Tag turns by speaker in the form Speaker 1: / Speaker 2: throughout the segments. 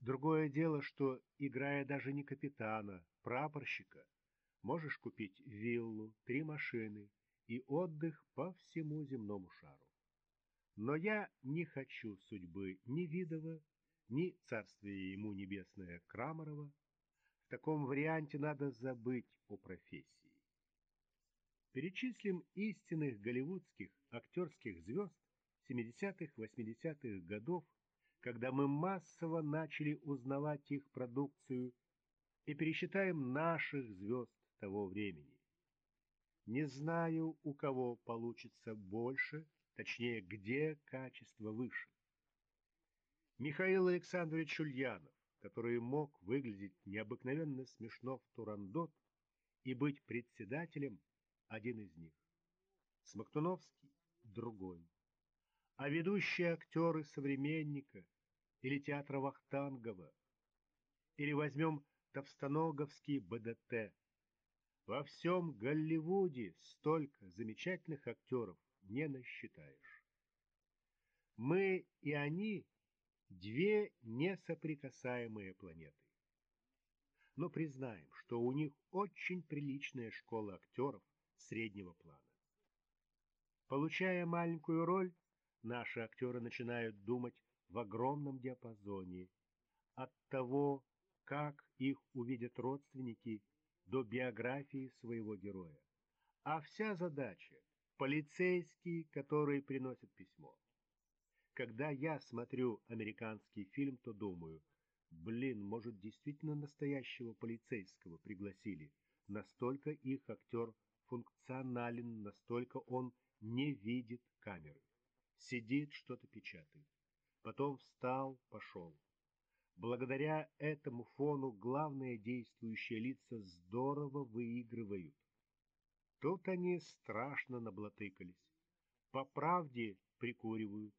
Speaker 1: Другое дело, что, играя даже не капитана, прапорщика, можешь купить виллу, три машины и отдых по всему земному шару. Но я не хочу судьбы ни Видова, ни царствие ему небесное Крамарова. В таком варианте надо забыть о профессии. Перечислим истинных голливудских актерских звезд 70-80-х годов, когда мы массово начали узнавать их продукцию, и пересчитаем наших звезд того времени. Не знаю, у кого получится больше, точнее, где качество выше. Михаил Александрович Ульянов, который мог выглядеть необыкновенно смешно в Турандот и быть председателем, один из них. Смоктуновский — другой. А ведущие актеры «Современника» или театра Вахтангова, или возьмем Товстоноговский БДТ. Во всем Голливуде столько замечательных актеров не насчитаешь. Мы и они Две несоприкасаемые планеты. Но признаем, что у них очень приличная школа актеров среднего плана. Получая маленькую роль, наши актеры начинают думать в огромном диапазоне от того, как их увидят родственники, до биографии своего героя. А вся задача — полицейский, который приносит письмо. Когда я смотрю американский фильм, то думаю, блин, может, действительно настоящего полицейского пригласили. Настолько их актер функционален, настолько он не видит камеры. Сидит, что-то печатает. Потом встал, пошел. Благодаря этому фону главные действующие лица здорово выигрывают. Тут они страшно наблатыкались. По правде прикуривают,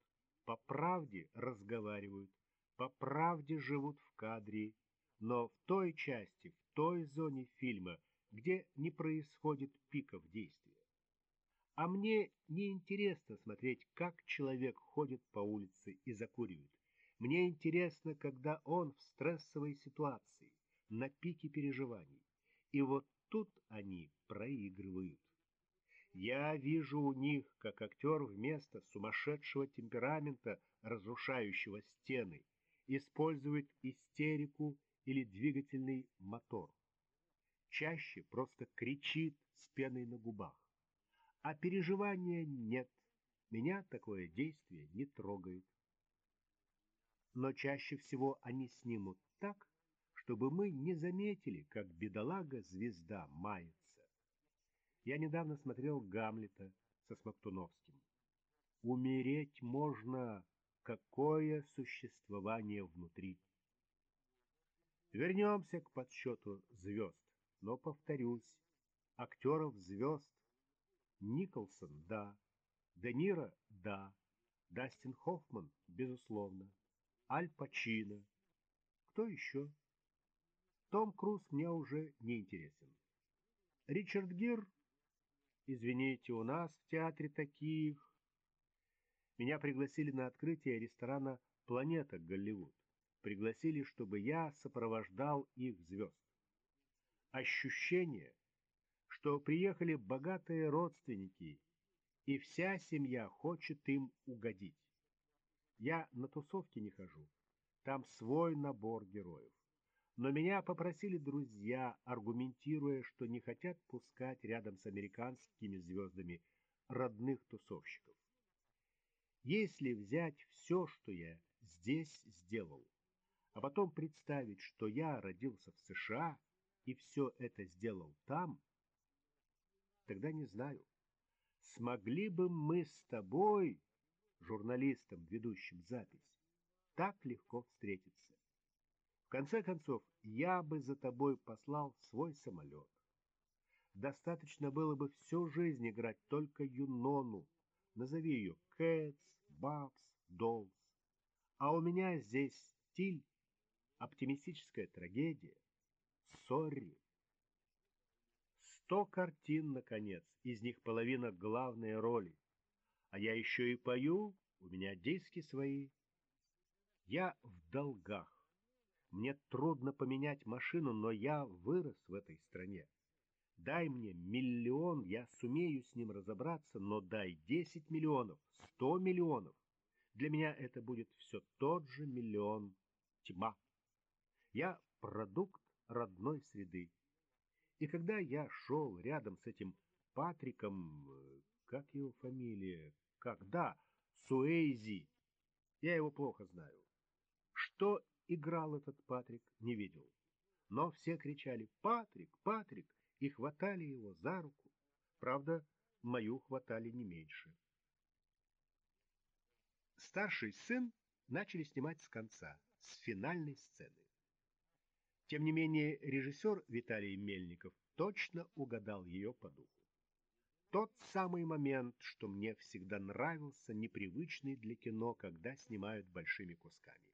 Speaker 1: по правде разговаривают, по правде живут в кадре, но в той части, в той зоне фильма, где не происходит пиков действия. А мне не интересно смотреть, как человек ходит по улице и закуривает. Мне интересно, когда он в стрессовой ситуации, на пике переживаний. И вот тут они проигрывают. Я вижу у них, как актер вместо сумасшедшего темперамента, разрушающего стены, использует истерику или двигательный мотор. Чаще просто кричит с пеной на губах. А переживания нет. Меня такое действие не трогает. Но чаще всего они снимут так, чтобы мы не заметили, как бедолага-звезда мается. Я недавно смотрел Гамлета со Смоктуновским. Умереть можно, какое существование внутри. Вернемся к подсчету звезд, но, повторюсь, актеров звезд Николсон – да, Де Ниро – да, Дастин Хоффман – безусловно, Аль Пачино. Кто еще? Том Круз мне уже не интересен. Ричард Гир Извините, у нас в театре таких... Меня пригласили на открытие ресторана «Планета Голливуд». Пригласили, чтобы я сопровождал их звезд. Ощущение, что приехали богатые родственники, и вся семья хочет им угодить. Я на тусовки не хожу, там свой набор героев. Но меня попросили друзья, аргументируя, что не хотят пускать рядом с американскими звездами родных тусовщиков. Если взять все, что я здесь сделал, а потом представить, что я родился в США и все это сделал там, тогда не знаю, смогли бы мы с тобой, журналистом, ведущим запись, так легко встретиться конце концов, я бы за тобой послал свой самолет. Достаточно было бы всю жизнь играть только Юнону. Назови ее Кэтс, Бабс, Доллс. А у меня здесь стиль, оптимистическая трагедия. Сорри. Сто картин, наконец, из них половина главные роли. А я еще и пою, у меня диски свои. Я в долгах. Мне трудно поменять машину, но я вырос в этой стране. Дай мне миллион, я сумею с ним разобраться, но дай 10 миллионов, 100 миллионов. Для меня это будет все тот же миллион. Тьма. Я продукт родной среды. И когда я шел рядом с этим Патриком, э, как его фамилия, когда, Суэйзи, я его плохо знаю. Что играл этот Патрик, не видел. Но все кричали «Патрик! Патрик!» и хватали его за руку. Правда, мою хватали не меньше. Старший сын начали снимать с конца, с финальной сцены. Тем не менее, режиссер Виталий Мельников точно угадал ее по духу. Тот самый момент, что мне всегда нравился, непривычный для кино, когда снимают большими кусками.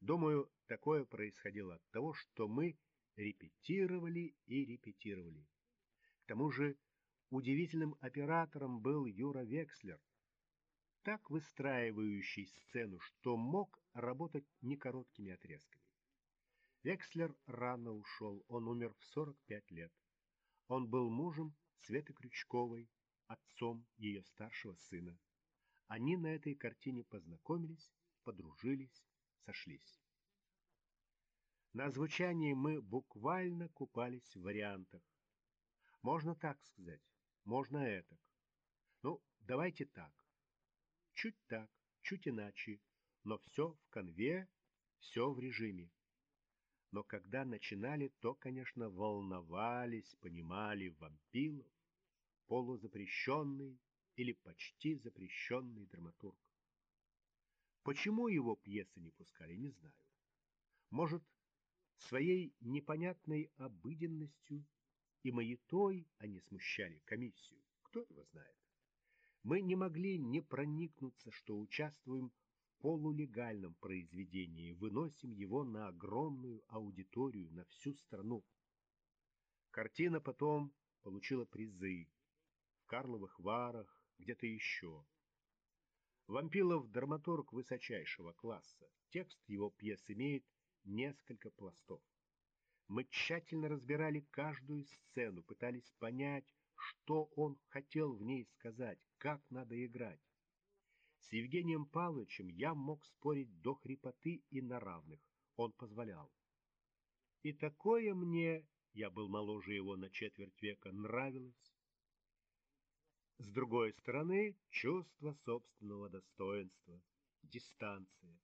Speaker 1: Думаю, такое происходило от того, что мы репетировали и репетировали. К тому же удивительным оператором был Юра Векслер, так выстраивающий сцену, что мог работать не короткими отрезками. Векслер рано ушел, он умер в 45 лет. Он был мужем Светы Крючковой, отцом ее старшего сына. Они на этой картине познакомились, подружились, сошлись. На звучании мы буквально купались в вариантах. Можно так сказать, можно этак. Ну, давайте так. Чуть так, чуть иначе, но все в конве, все в режиме. Но когда начинали, то, конечно, волновались, понимали вампилов, полузапрещенный или почти запрещенный драматург. Почему его пьесы не пускали, не знаю. Может, своей непонятной обыденностью и маятой они смущали комиссию, кто его знает. Мы не могли не проникнуться, что участвуем полулегальном произведении, выносим его на огромную аудиторию, на всю страну. Картина потом получила призы в Карловых Варах, где-то еще. Вампилов – драматург высочайшего класса. Текст его пьес имеет несколько пластов. Мы тщательно разбирали каждую сцену, пытались понять, что он хотел в ней сказать, как надо играть. С Евгением Павловичем я мог спорить до хрипоты и на равных. Он позволял. И такое мне, я был моложе его на четверть века, нравилось. С другой стороны, чувство собственного достоинства, дистанция,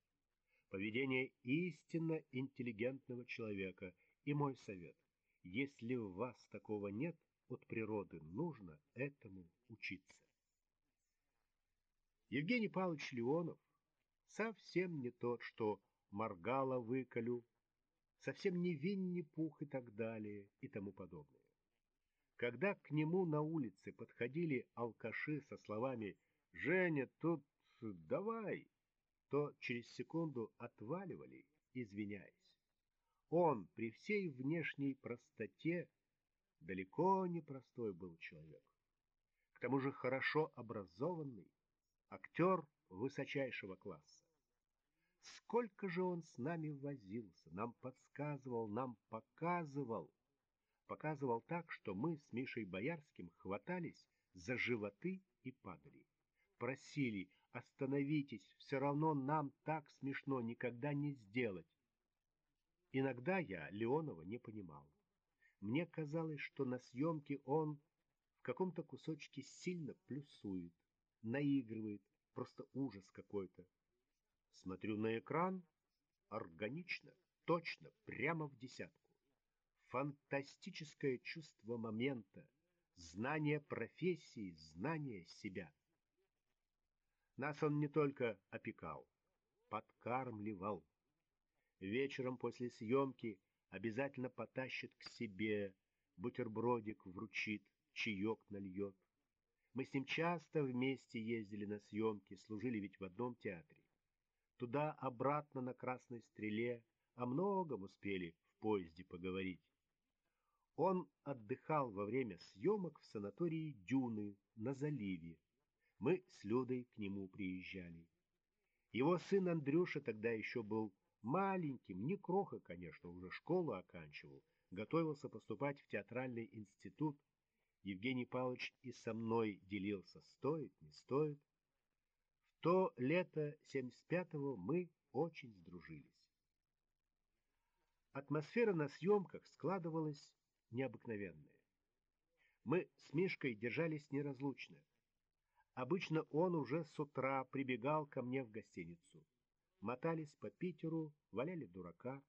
Speaker 1: поведение истинно интеллигентного человека и мой совет. Если у вас такого нет, от природы нужно этому учиться. Евгений Павлович Леонов совсем не тот, что моргало выколю, совсем не Винни-Пух и так далее и тому подобное. Когда к нему на улице подходили алкаши со словами «Женя, тут давай», то через секунду отваливали, извиняясь. Он при всей внешней простоте далеко не простой был человек. К тому же хорошо образованный, актер высочайшего класса. Сколько же он с нами возился, нам подсказывал, нам показывал. Показывал так, что мы с Мишей Боярским хватались за животы и падали. Просили, остановитесь, все равно нам так смешно никогда не сделать. Иногда я Леонова не понимал. Мне казалось, что на съемке он в каком-то кусочке сильно плюсует наигрывает, просто ужас какой-то. Смотрю на экран, органично, точно, прямо в десятку. Фантастическое чувство момента, знание профессии, знание себя. Нас он не только опекал, подкармливал. Вечером после съемки обязательно потащит к себе, бутербродик вручит, чаек нальет. Мы с ним часто вместе ездили на съемки, служили ведь в одном театре. Туда-обратно на Красной Стреле, о многом успели в поезде поговорить. Он отдыхал во время съемок в санатории Дюны на заливе. Мы с Людой к нему приезжали. Его сын Андрюша тогда еще был маленьким, не кроха, конечно, уже школу оканчивал, готовился поступать в театральный институт. Евгений Павлович и со мной делился, стоит, не стоит. В то лето 75-го мы очень сдружились. Атмосфера на съемках складывалась необыкновенная. Мы с Мишкой держались неразлучно. Обычно он уже с утра прибегал ко мне в гостиницу. Мотались по Питеру, валяли дурака,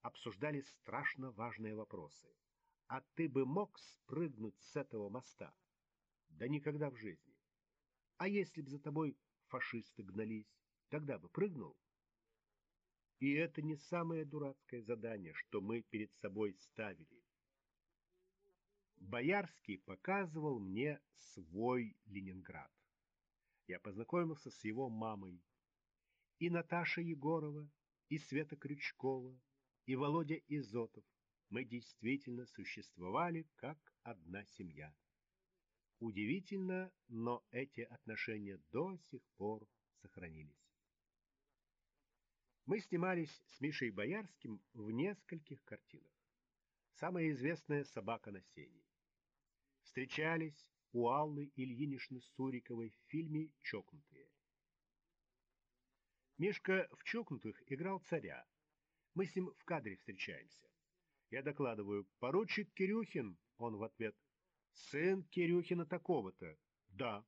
Speaker 1: обсуждали страшно важные вопросы. А ты бы мог спрыгнуть с этого моста? Да никогда в жизни. А если б за тобой фашисты гнались, тогда бы прыгнул? И это не самое дурацкое задание, что мы перед собой ставили. Боярский показывал мне свой Ленинград. Я познакомился с его мамой. И Наташа Егорова, и Света Крючкова, и Володя Изотов. Мы действительно существовали как одна семья. Удивительно, но эти отношения до сих пор сохранились. Мы снимались с Мишей Боярским в нескольких картинах. Самая известная «Собака на сене» встречались у Аллы Ильиничны Суриковой в фильме «Чокнутые». Мишка в «Чокнутых» играл царя. Мы с ним в кадре встречаемся. Я докладываю «Поручик Кирюхин», он в ответ «Сын Кирюхина такого-то». «Да».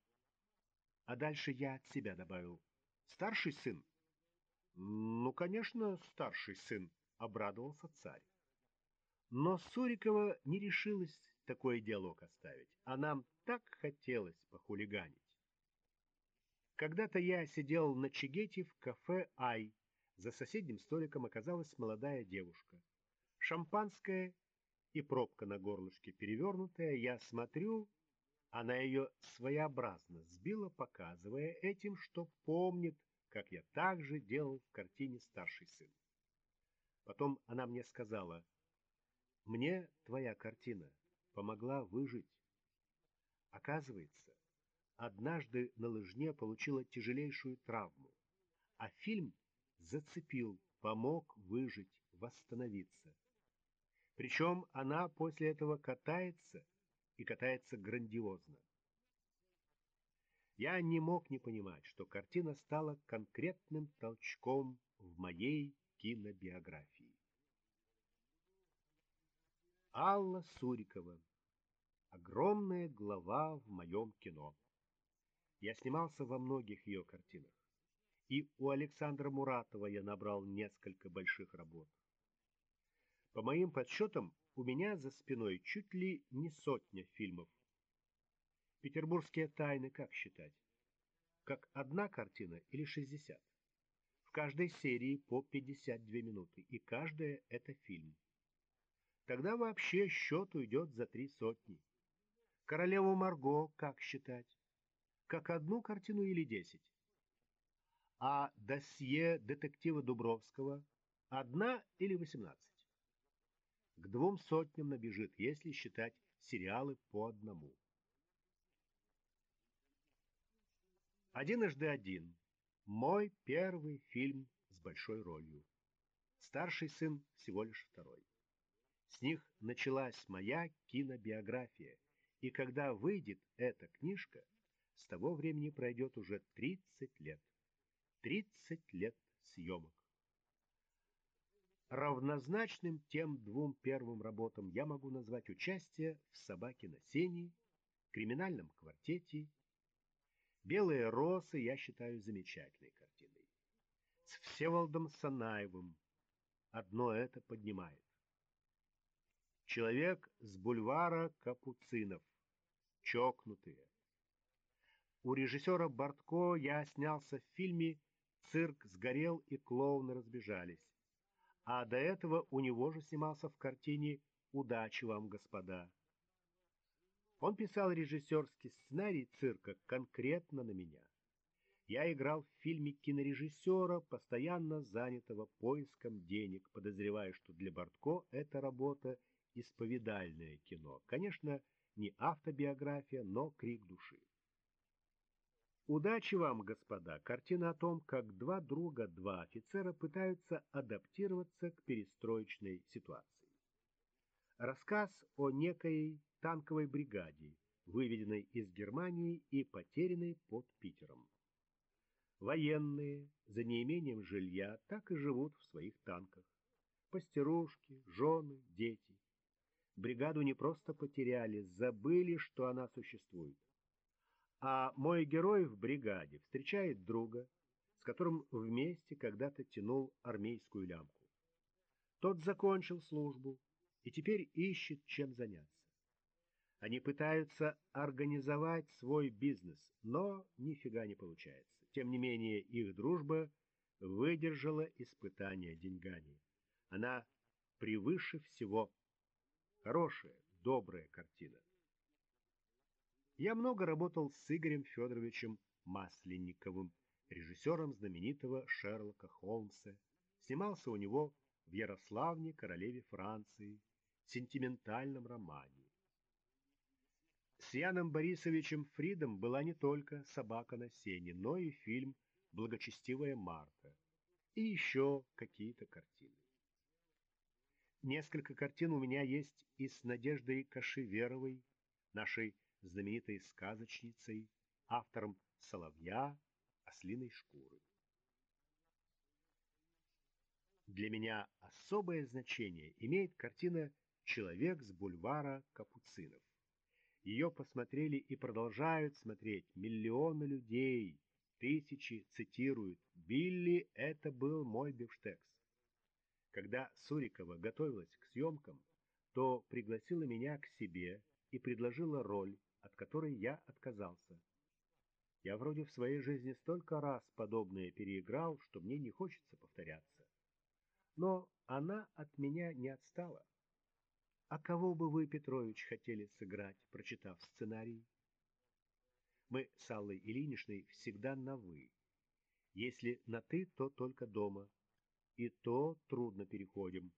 Speaker 1: А дальше я от себя добавил «Старший сын». «Ну, конечно, старший сын», — обрадовался царь. Но Сурикова не решилась такой диалог оставить, а нам так хотелось похулиганить. Когда-то я сидел на чигете в кафе «Ай». За соседним столиком оказалась молодая девушка. Шампанское и пробка на горлышке перевернутая. Я смотрю, она ее своеобразно сбила, показывая этим, что помнит, как я также делал в картине «Старший сын». Потом она мне сказала, «Мне твоя картина помогла выжить. Оказывается, однажды на лыжне получила тяжелейшую травму, а фильм зацепил, помог выжить, восстановиться. Причем она после этого катается, и катается грандиозно. Я не мог не понимать, что картина стала конкретным толчком в моей кинобиографии. Алла Сурикова. Огромная глава в моем кино. Я снимался во многих ее картинах. И у Александра Муратова я набрал несколько больших работ. По моим подсчетам, у меня за спиной чуть ли не сотня фильмов. Петербургские тайны как считать? Как одна картина или 60? В каждой серии по 52 минуты, и каждая — это фильм. Тогда вообще счет уйдет за три сотни. Королеву Марго как считать? Как одну картину или десять? А досье детектива Дубровского одна или восемнадцать? К двум сотням набежит, если считать сериалы по одному. «Одиножды один» — мой первый фильм с большой ролью. Старший сын всего лишь второй. С них началась моя кинобиография, и когда выйдет эта книжка, с того времени пройдет уже 30 лет. 30 лет съемок. Равнозначным тем двум первым работам я могу назвать участие в «Собаке на сене», «Криминальном квартете». «Белые росы» я считаю замечательной картиной. С Всеволодом Санаевым одно это поднимает. Человек с бульвара Капуцинов. Чокнутые. У режиссера Бортко я снялся в фильме «Цирк сгорел и клоуны разбежались». А до этого у него же снимался в картине «Удачи вам, господа». Он писал режиссерский сценарий цирка конкретно на меня. Я играл в фильме кинорежиссера, постоянно занятого поиском денег, подозревая, что для Бортко эта работа – исповедальное кино. Конечно, не автобиография, но крик души. Удачи вам, господа! Картина о том, как два друга, два офицера пытаются адаптироваться к перестроечной ситуации. Рассказ о некой танковой бригаде, выведенной из Германии и потерянной под Питером. Военные, за неимением жилья, так и живут в своих танках. Пастерушки, жены, дети. Бригаду не просто потеряли, забыли, что она существует. А мой герой в бригаде встречает друга, с которым вместе когда-то тянул армейскую лямку. Тот закончил службу и теперь ищет, чем заняться. Они пытаются организовать свой бизнес, но нифига не получается. Тем не менее, их дружба выдержала испытание деньгами. Она превыше всего. Хорошая, добрая картина. Я много работал с Игорем Федоровичем Масленниковым, режиссером знаменитого Шерлока Холмса. Снимался у него в Ярославне, королеве Франции, сентиментальном романе. С Яном Борисовичем Фридом была не только «Собака на сене», но и фильм «Благочестивая Марта» и еще какие-то картины. Несколько картин у меня есть и с Надеждой Кашеверовой, нашей знаменитой сказочницей, автором «Соловья», «Ослиной шкуры». Для меня особое значение имеет картина «Человек с бульвара Капуцинов». Ее посмотрели и продолжают смотреть миллионы людей, тысячи цитируют «Билли — это был мой бифштекс». Когда Сурикова готовилась к съемкам, то пригласила меня к себе и предложила роль от которой я отказался. Я вроде в своей жизни столько раз подобное переиграл, что мне не хочется повторяться. Но она от меня не отстала. А кого бы вы, Петрович, хотели сыграть, прочитав сценарий? Мы с Аллой Ильиничной всегда на «вы». Если на «ты», то только дома. И то трудно переходим.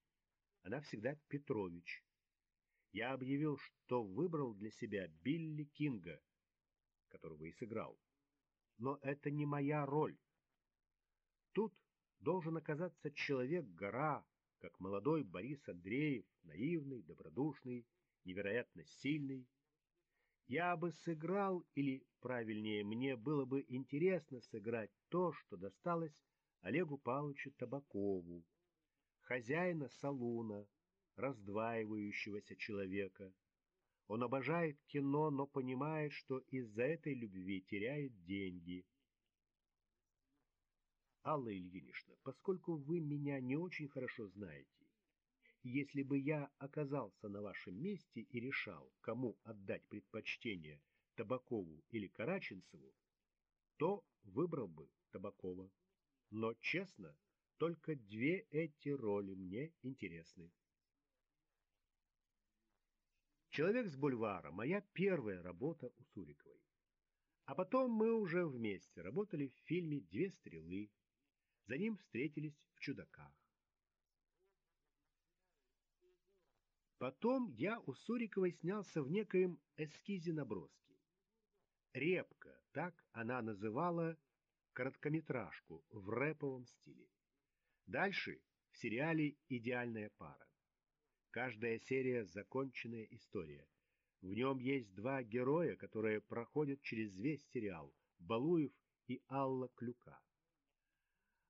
Speaker 1: Она всегда Петрович я объявил, что выбрал для себя Билли Кинга, которого и сыграл. Но это не моя роль. Тут должен оказаться человек-гора, как молодой Борис Андреев, наивный, добродушный, невероятно сильный. Я бы сыграл, или, правильнее, мне было бы интересно сыграть то, что досталось Олегу Павловичу Табакову, хозяина салуна, раздваивающегося человека. Он обожает кино, но понимает, что из-за этой любви теряет деньги. Алла Ильинична, поскольку вы меня не очень хорошо знаете, если бы я оказался на вашем месте и решал, кому отдать предпочтение, Табакову или Караченцеву, то выбрал бы Табакова. Но, честно, только две эти роли мне интересны. «Человек с бульвара» — моя первая работа у Суриковой. А потом мы уже вместе работали в фильме «Две стрелы». За ним встретились в «Чудаках». Потом я у Суриковой снялся в некоем эскизе наброски. «Репка» — так она называла короткометражку в рэповом стиле. Дальше в сериале «Идеальная пара». Каждая серия — законченная история. В нем есть два героя, которые проходят через весь сериал — Балуев и Алла Клюка.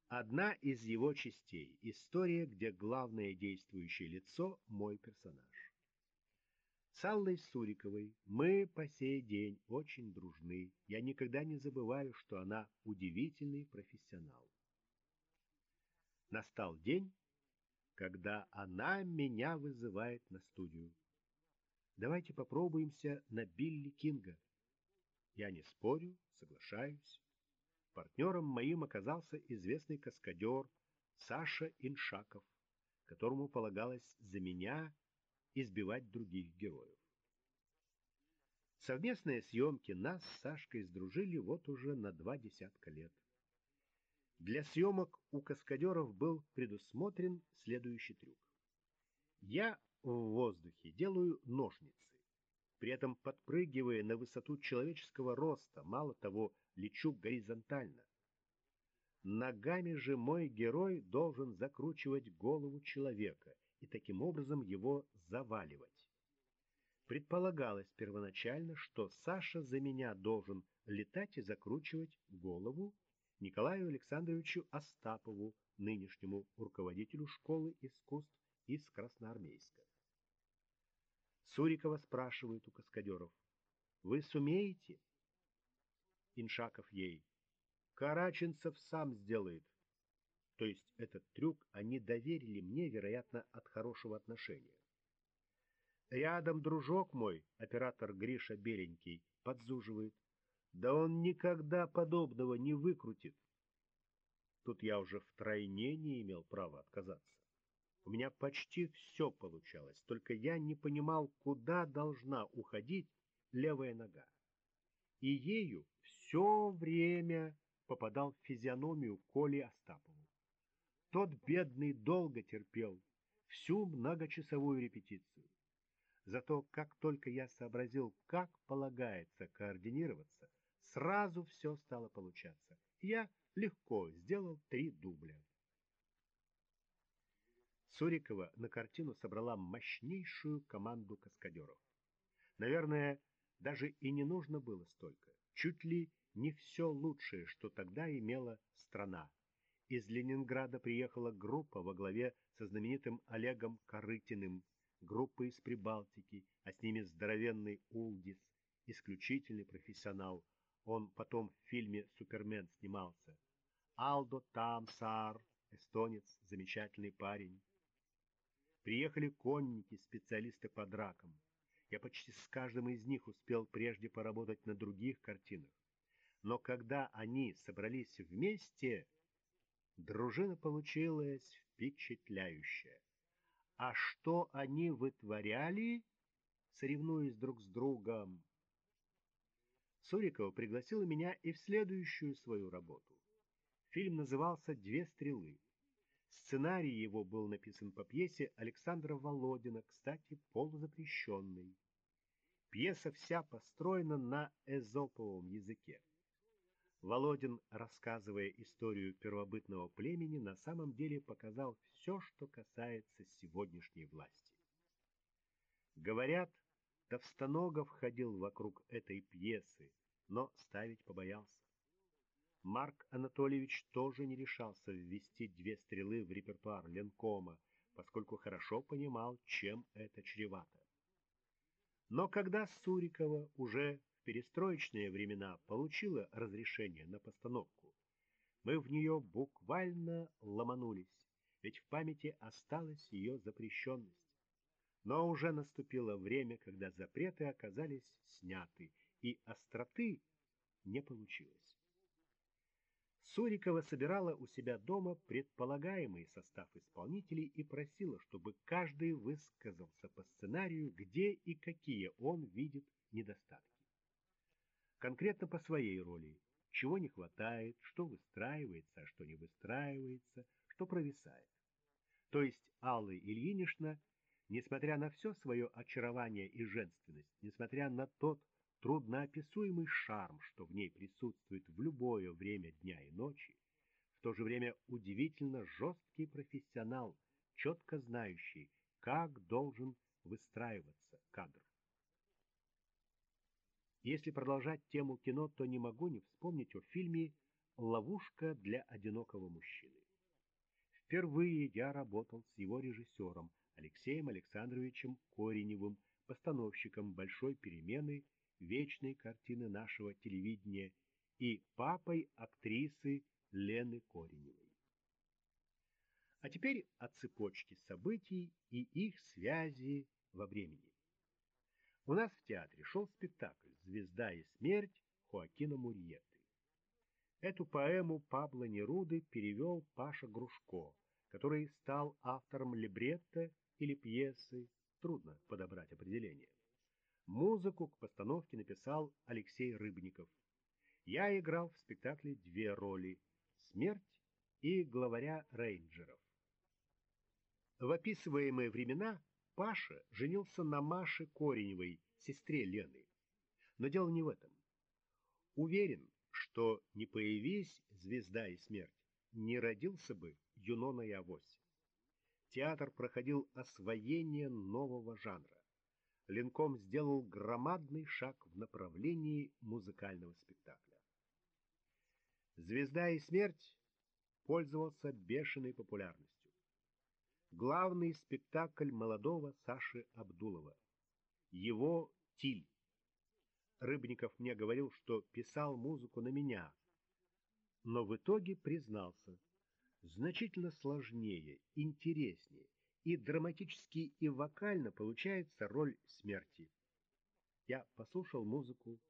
Speaker 1: Одна из его частей — история, где главное действующее лицо — мой персонаж. С Аллой Суриковой мы по сей день очень дружны. Я никогда не забываю, что она удивительный профессионал. Настал день, когда она меня вызывает на студию. Давайте попробуемся на Билли Кинга. Я не спорю, соглашаюсь. Партнером моим оказался известный каскадер Саша Иншаков, которому полагалось за меня избивать других героев. Совместные съемки нас с Сашкой сдружили вот уже на два десятка лет. Для съемок у каскадеров был предусмотрен следующий трюк. Я в воздухе делаю ножницы. при этом подпрыгивая на высоту человеческого роста, мало того, лечу горизонтально. Ногами же мой герой должен закручивать голову человека и таким образом его заваливать. Предполагалось первоначально, что Саша за меня должен летать и закручивать голову Николаю Александровичу Остапову, нынешнему руководителю школы искусств из Красноармейска. Сурикова спрашивает у каскадеров, «Вы сумеете?» Иншаков ей, Караченцев сам сделает. То есть этот трюк они доверили мне, вероятно, от хорошего отношения. Рядом дружок мой, оператор Гриша Беленький, подзуживает. Да он никогда подобного не выкрутит. Тут я уже втройне не имел права отказаться. У меня почти все получалось, только я не понимал, куда должна уходить левая нога. И ею все время попадал в физиономию Коли Остапову. Тот бедный долго терпел всю многочасовую репетицию. Зато как только я сообразил, как полагается координироваться, сразу все стало получаться. Я легко сделал три дубля. Сурикова на картину собрала мощнейшую команду каскадеров. Наверное, даже и не нужно было столько. Чуть ли не все лучшее, что тогда имела страна. Из Ленинграда приехала группа во главе со знаменитым Олегом Корытиным, группа из Прибалтики, а с ними здоровенный Улдис, исключительный профессионал. Он потом в фильме «Супермен» снимался. Алдо Тамсар, эстонец, замечательный парень. Приехали конники, специалисты по дракам. Я почти с каждым из них успел прежде поработать на других картинах но когда они собрались вместе, дружина получилась впечатляющая. А что они вытворяли, соревнуясь друг с другом? Сурикова пригласила меня и в следующую свою работу. Фильм назывался «Две стрелы». Сценарий его был написан по пьесе Александра Володина, кстати, полузапрещенной. Пьеса вся построена на эзоповом языке. Володин, рассказывая историю первобытного племени, на самом деле показал все, что касается сегодняшней власти. Говорят, Товстоногов ходил вокруг этой пьесы, но ставить побоялся. Марк Анатольевич тоже не решался ввести две стрелы в репертуар Ленкома, поскольку хорошо понимал, чем это чревато. Но когда Сурикова уже перестроечные времена получила разрешение на постановку, мы в нее буквально ломанулись, ведь в памяти осталась ее запрещенность. Но уже наступило время, когда запреты оказались сняты, и остроты не получилось. Сурикова собирала у себя дома предполагаемый состав исполнителей и просила, чтобы каждый высказался по сценарию, где и какие он видит недостатки конкретно по своей роли, чего не хватает, что выстраивается, а что не выстраивается, что провисает. То есть Алла Ильинична, несмотря на все свое очарование и женственность, несмотря на тот трудноописуемый шарм, что в ней присутствует в любое время дня и ночи, в то же время удивительно жесткий профессионал, четко знающий, как должен выстраиваться кадр. Если продолжать тему кино, то не могу не вспомнить о фильме «Ловушка для одинокого мужчины». Впервые я работал с его режиссером Алексеем Александровичем Кореневым, постановщиком «Большой перемены», вечной картины нашего телевидения и папой актрисы Лены Кореневой. А теперь о цепочке событий и их связи во времени. У нас в театре шел спектакль «Звезда и смерть» Хоакина Мурьеты. Эту поэму Пабло Неруды перевел Паша Грушко, который стал автором либретто или пьесы, трудно подобрать определение. Музыку к постановке написал Алексей Рыбников. Я играл в спектакле две роли — «Смерть» и главаря рейнджеров. В описываемые времена Паша женился на Маше Кореневой, сестре Лены. Но дело не в этом. Уверен, что не появись звезда и смерть, не родился бы Юнона и Авось. Театр проходил освоение нового жанра. Ленком сделал громадный шаг в направлении музыкального спектакля. «Звезда и смерть» пользовался бешеной популярностью. Главный спектакль молодого Саши Абдулова. Его «Тиль». Рыбников мне говорил, что писал музыку на меня, но в итоге признался, значительно сложнее, интереснее и драматически и вокально получается роль смерти. Я послушал музыку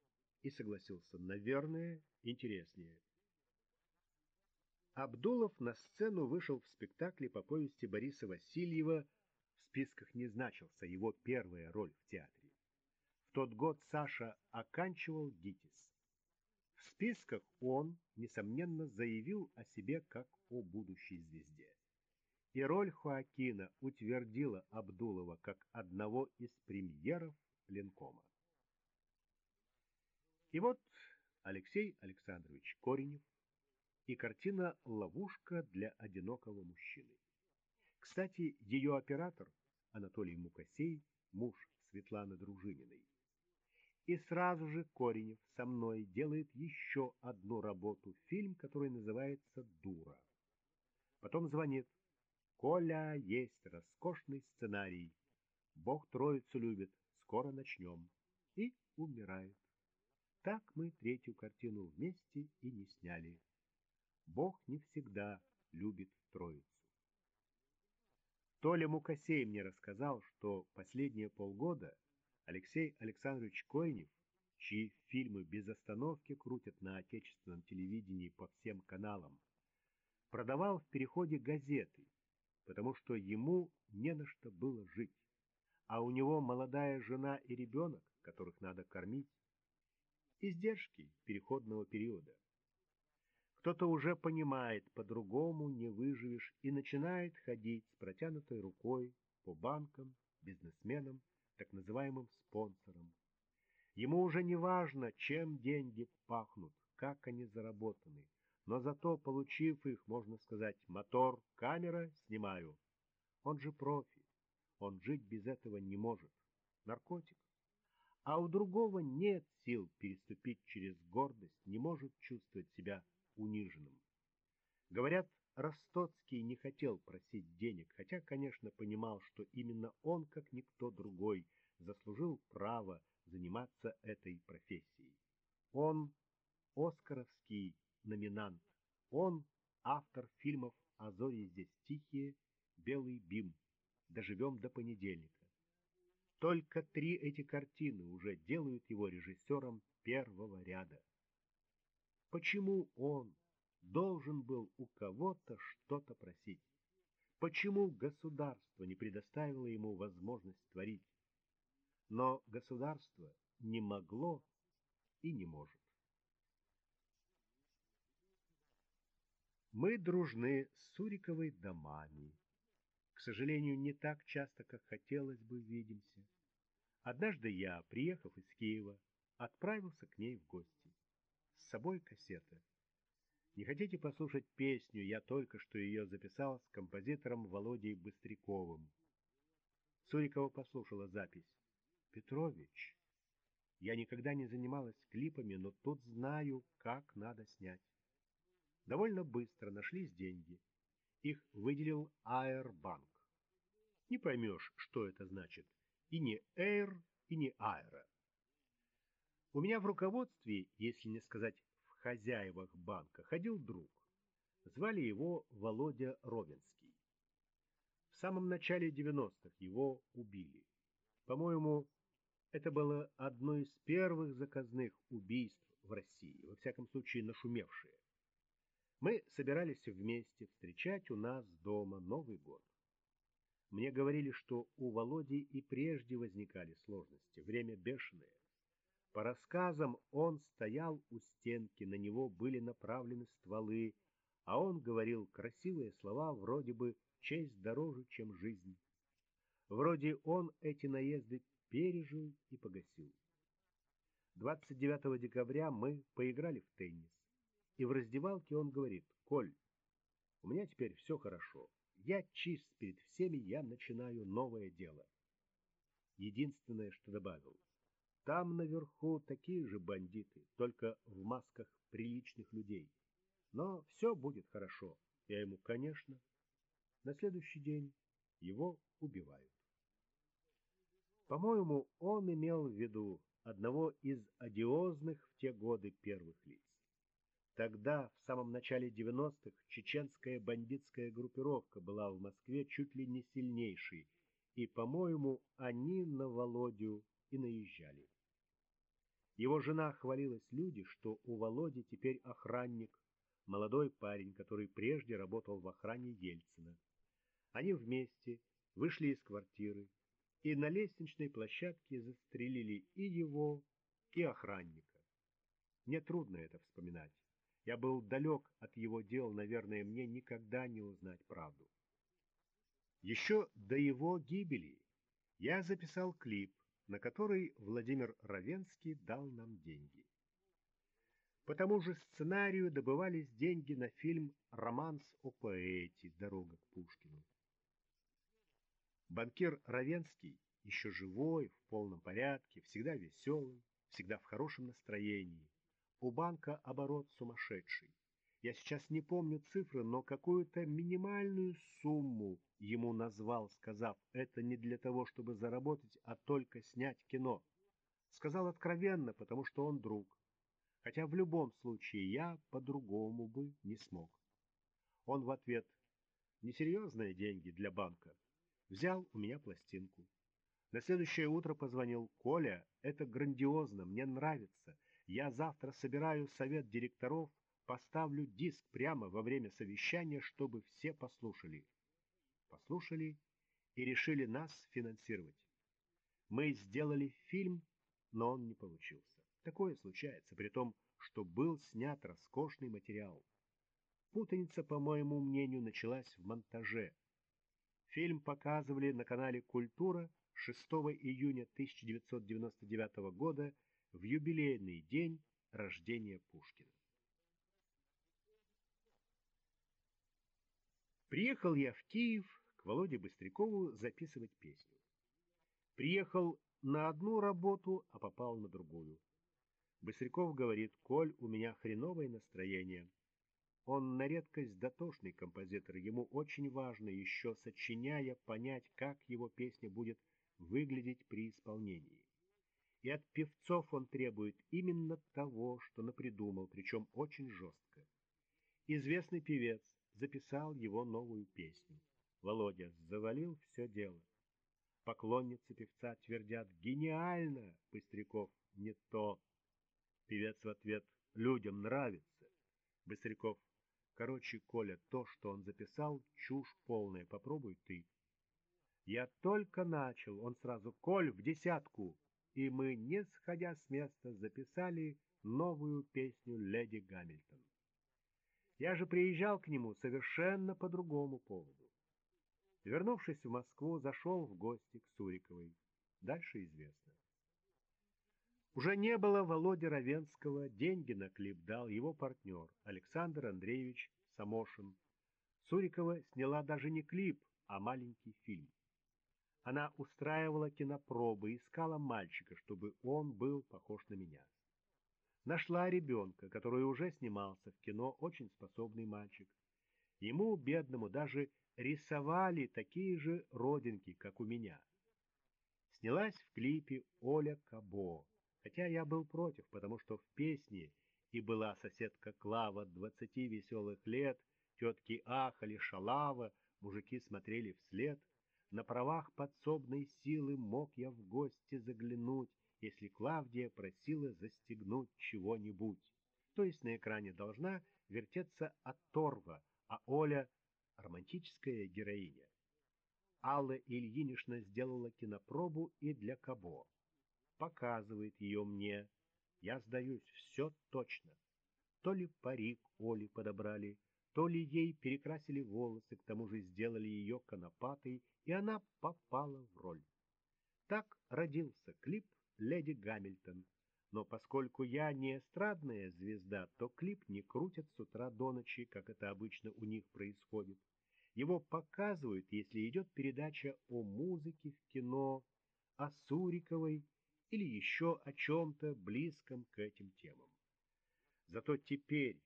Speaker 1: и согласился, наверное, интереснее. Абдулов на сцену вышел в спектакле по повести Бориса Васильева, в списках не значился его первая роль в театре. В тот год Саша оканчивал ГИТИС. Списках он, несомненно, заявил о себе как о будущей звезде. И роль Хоакина утвердила Абдулова как одного из премьеров Ленкома. И вот Алексей Александрович Коренев и картина «Ловушка для одинокого мужчины». Кстати, ее оператор Анатолий Мукасей, муж Светланы Дружининой. И сразу же Коренев со мной делает еще одну работу, фильм, который называется «Дура». Потом звонит. «Коля, есть роскошный сценарий. Бог троицу любит, скоро начнем». И умирает. Так мы третью картину вместе и не сняли. Бог не всегда любит троицу. Толя Мукасей мне рассказал, что последние полгода Алексей Александрович Койнев, чьи фильмы без остановки крутят на отечественном телевидении по всем каналам, продавал в переходе газеты, потому что ему не на что было жить, а у него молодая жена и ребенок, которых надо кормить, издержки переходного периода. Кто-то уже понимает, по-другому не выживешь, и начинает ходить с протянутой рукой по банкам, бизнесменам, так называемым спонсорам. Ему уже не важно, чем деньги пахнут, как они заработаны, но зато, получив их, можно сказать, мотор, камера, снимаю. Он же профи, он жить без этого не может. Наркотик. А у другого нет сил переступить через гордость, не может чувствовать себя униженным. Говорят, Ростоцкий не хотел просить денег, хотя, конечно, понимал, что именно он, как никто другой, заслужил право заниматься этой профессией. Он оскаровский номинант, он автор фильмов «А зори здесь тихие», «Белый бим», «Доживем до понедельника». Только три эти картины уже делают его режиссером первого ряда. Почему он должен был у кого-то что-то просить? Почему государство не предоставило ему возможность творить? Но государство не могло и не может. Мы дружны с Суриковой домами. К сожалению, не так часто, как хотелось бы, видимся. Однажды я, приехав из Киева, отправился к ней в гости с собой кассета. Не хотите послушать песню? Я только что ее записал с композитором Володей Быстряковым. Сурикова послушала запись. Петрович, я никогда не занималась клипами, но тут знаю, как надо снять. Довольно быстро нашлись деньги. Их выделил Аэрбанк. Не поймешь, что это значит. И не Air, и не Аэро. У меня в руководстве, если не сказать хозяевах банка, ходил друг. Звали его Володя Ровенский. В самом начале 90-х его убили. По-моему, это было одно из первых заказных убийств в России, во всяком случае нашумевшее. Мы собирались вместе встречать у нас дома Новый год. Мне говорили, что у Володи и прежде возникали сложности, время бешеное. По рассказам, он стоял у стенки, на него были направлены стволы, а он говорил красивые слова вроде бы «честь дороже, чем жизнь». Вроде он эти наезды пережил и погасил. 29 декабря мы поиграли в теннис. И в раздевалке он говорит, «Коль, у меня теперь все хорошо. Я чист перед всеми, я начинаю новое дело». Единственное, что добавил, там наверху такие же бандиты, только в масках приличных людей. Но все будет хорошо. Я ему, конечно. На следующий день его убивают. По-моему, он имел в виду одного из одиозных в те годы первых лиц. Тогда, в самом начале 90-х, чеченская бандитская группировка была в Москве чуть ли не сильнейшей, и, по-моему, они на Володю и наезжали. Его жена хвалилась люди, что у Володи теперь охранник, молодой парень, который прежде работал в охране Ельцина. Они вместе вышли из квартиры и на лестничной площадке застрелили и его, и охранника. Мне трудно это вспоминать. Я был далек от его дел, наверное, мне никогда не узнать правду. Еще до его гибели я записал клип, на который Владимир Равенский дал нам деньги. По тому же сценарию добывались деньги на фильм «Романс о поэте. Дорога к Пушкину». Банкир Равенский, еще живой, в полном порядке, всегда веселый, всегда в хорошем настроении. У банка оборот сумасшедший. Я сейчас не помню цифры, но какую-то минимальную сумму ему назвал, сказав, это не для того, чтобы заработать, а только снять кино. Сказал откровенно, потому что он друг. Хотя в любом случае я по-другому бы не смог. Он в ответ, несерьезные деньги для банка. Взял у меня пластинку. На следующее утро позвонил Коля, это грандиозно, мне нравится. Я завтра собираю совет директоров, поставлю диск прямо во время совещания, чтобы все послушали послушали и решили нас финансировать. Мы сделали фильм, но он не получился. Такое случается, при том, что был снят роскошный материал. Путаница, по моему мнению, началась в монтаже. Фильм показывали на канале «Культура» 6 июня 1999 года в юбилейный день рождения Пушкина. Приехал я в Киев к Володе Быстрякову записывать песню. Приехал на одну работу, а попал на другую. Быстряков говорит, «Коль, у меня хреновое настроение». Он на редкость дотошный композитор, ему очень важно, еще сочиняя, понять, как его песня будет выглядеть при исполнении. И от певцов он требует именно того, что напридумал, причем очень жестко. Известный певец, записал его новую песню. Володя завалил все дело. Поклонницы певца твердят «Гениально!» Быстряков «Не то!» Певец в ответ «Людям нравится!» Быстряков «Короче, Коля, то, что он записал, чушь полная, попробуй ты». Я только начал, он сразу «Коль, в десятку!» И мы, не сходя с места, записали новую песню «Леди Гамильтон». Я же приезжал к нему совершенно по другому поводу. Вернувшись в Москву, зашел в гости к Суриковой. Дальше известно. Уже не было Володи Равенского, деньги на клип дал его партнер Александр Андреевич Самошин. Сурикова сняла даже не клип, а маленький фильм. Она устраивала кинопробы, искала мальчика, чтобы он был похож на меня. Нашла ребенка, который уже снимался в кино, очень способный мальчик. Ему, бедному, даже рисовали такие же родинки, как у меня. Снялась в клипе Оля Кабо, хотя я был против, потому что в песне и была соседка Клава двадцати веселых лет, тетки ахали шалава, мужики смотрели вслед. На правах подсобной силы мог я в гости заглянуть, если Клавдия просила застегнуть чего-нибудь. То есть на экране должна вертеться оторва, а Оля — романтическая героиня. Алла Ильинична сделала кинопробу и для Кабо. Показывает ее мне. Я сдаюсь, все точно. То ли парик Оли подобрали, то ли ей перекрасили волосы, к тому же сделали ее конопатой и она попала в роль. Так родился клип «Леди Гамильтон», но поскольку я не эстрадная звезда, то клип не крутят с утра до ночи, как это обычно у них происходит. Его показывают, если идет передача о музыке в кино, о Суриковой или еще о чем-то близком к этим темам. Зато теперь,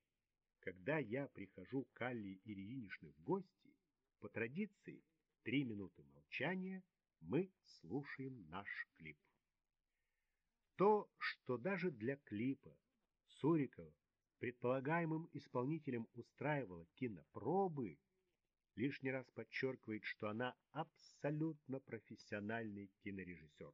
Speaker 1: когда я прихожу к Алле Ильиничне в гости, по традиции три минуты молчания мы слушаем наш клип. То, что даже для клипа Сурикова предполагаемым исполнителем устраивала кинопробы, лишний раз подчеркивает, что она абсолютно профессиональный кинорежиссер.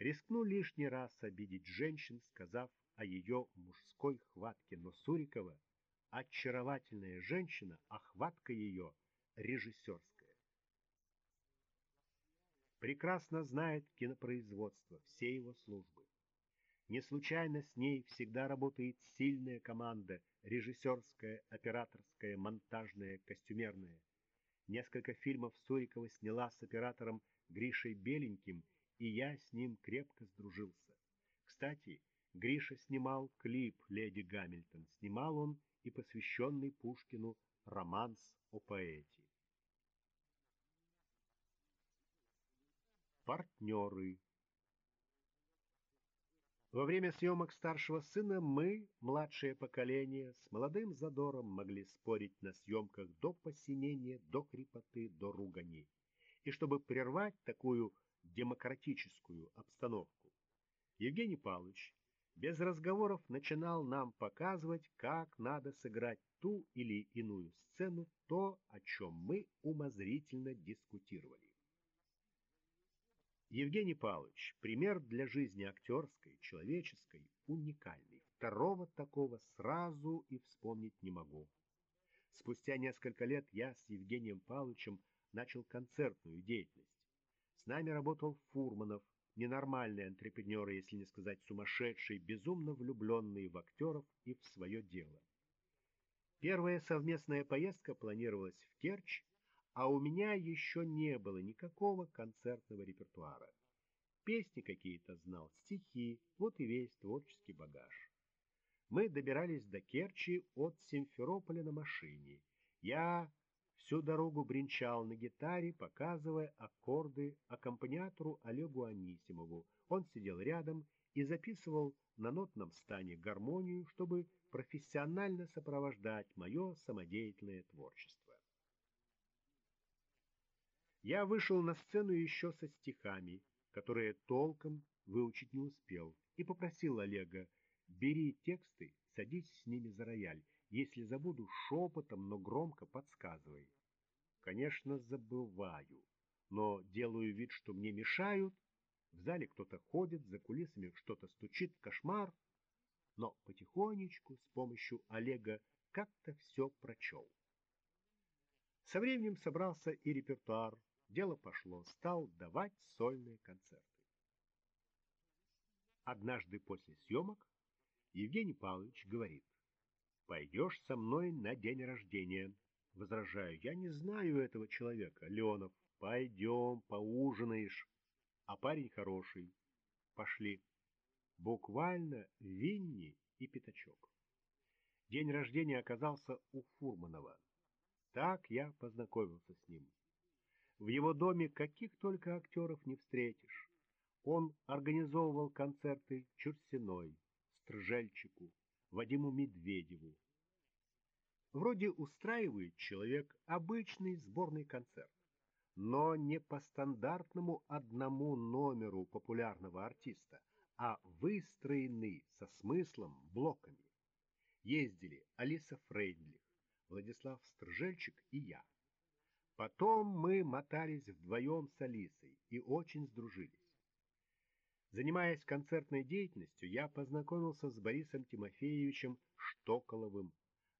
Speaker 1: Рискну лишний раз обидеть женщин, сказав о ее мужской хватке, но Сурикова – очаровательная женщина, а хватка ее – режиссерская. Прекрасно знает кинопроизводство, все его службы. Не случайно с ней всегда работает сильная команда – режиссерская, операторская, монтажная, костюмерная. Несколько фильмов Сурикова сняла с оператором Гришей Беленьким, и я с ним крепко сдружился. Кстати, Гриша снимал клип «Леди Гамильтон». Снимал он и посвященный Пушкину романс о поэте. Партнеры во время съемок старшего сына мы, младшее поколение, с молодым задором могли спорить на съемках до посинения, до хрипоты, до ругани. И чтобы прервать такую демократическую обстановку, Евгений Павлович без разговоров начинал нам показывать, как надо сыграть ту или иную сцену, то, о чем мы умозрительно дискутировали. Евгений Павлович, пример для жизни актерской, человеческой, уникальный. Второго такого сразу и вспомнить не могу. Спустя несколько лет я с Евгением Павловичем начал концертную деятельность. С нами работал Фурманов, ненормальный антрепренер, если не сказать сумасшедший, безумно влюбленный в актеров и в свое дело. Первая совместная поездка планировалась в Керчь, а у меня еще не было никакого концертного репертуара. Песни какие-то знал, стихи, вот и весь творческий багаж. Мы добирались до Керчи от Симферополя на машине. Я всю дорогу бренчал на гитаре, показывая аккорды аккомпаниатору Олегу Анисимову. Он сидел рядом и записывал на нотном стане гармонию, чтобы профессионально сопровождать мое самодеятельное творчество. Я вышел на сцену еще со стихами, которые толком выучить не успел, и попросил Олега, бери тексты, садись с ними за рояль. Если забуду, шепотом, но громко подсказывай. Конечно, забываю, но делаю вид, что мне мешают. В зале кто-то ходит, за кулисами что-то стучит, кошмар. Но потихонечку, с помощью Олега, как-то все прочел. Со временем собрался и репертуар, дело пошло, стал давать сольные концерты. Однажды после съемок Евгений Павлович говорит, «Пойдешь со мной на день рождения». Возражаю, я не знаю этого человека, Леонов. Пойдем, поужинаешь. А парень хороший. Пошли. Буквально Винни и Пятачок. День рождения оказался у Фурманова. Так я познакомился с ним. В его доме каких только актеров не встретишь. Он организовывал концерты Чурсиной, Стржельчику, Вадиму Медведеву. Вроде устраивает человек обычный сборный концерт, но не по стандартному одному номеру популярного артиста, а выстроенный со смыслом блоками. Ездили Алиса Фрейдлих, Владислав Стржельчик и я. Потом мы мотались вдвоем с Алисой и очень сдружились. Занимаясь концертной деятельностью, я познакомился с Борисом Тимофеевичем Штоколовым,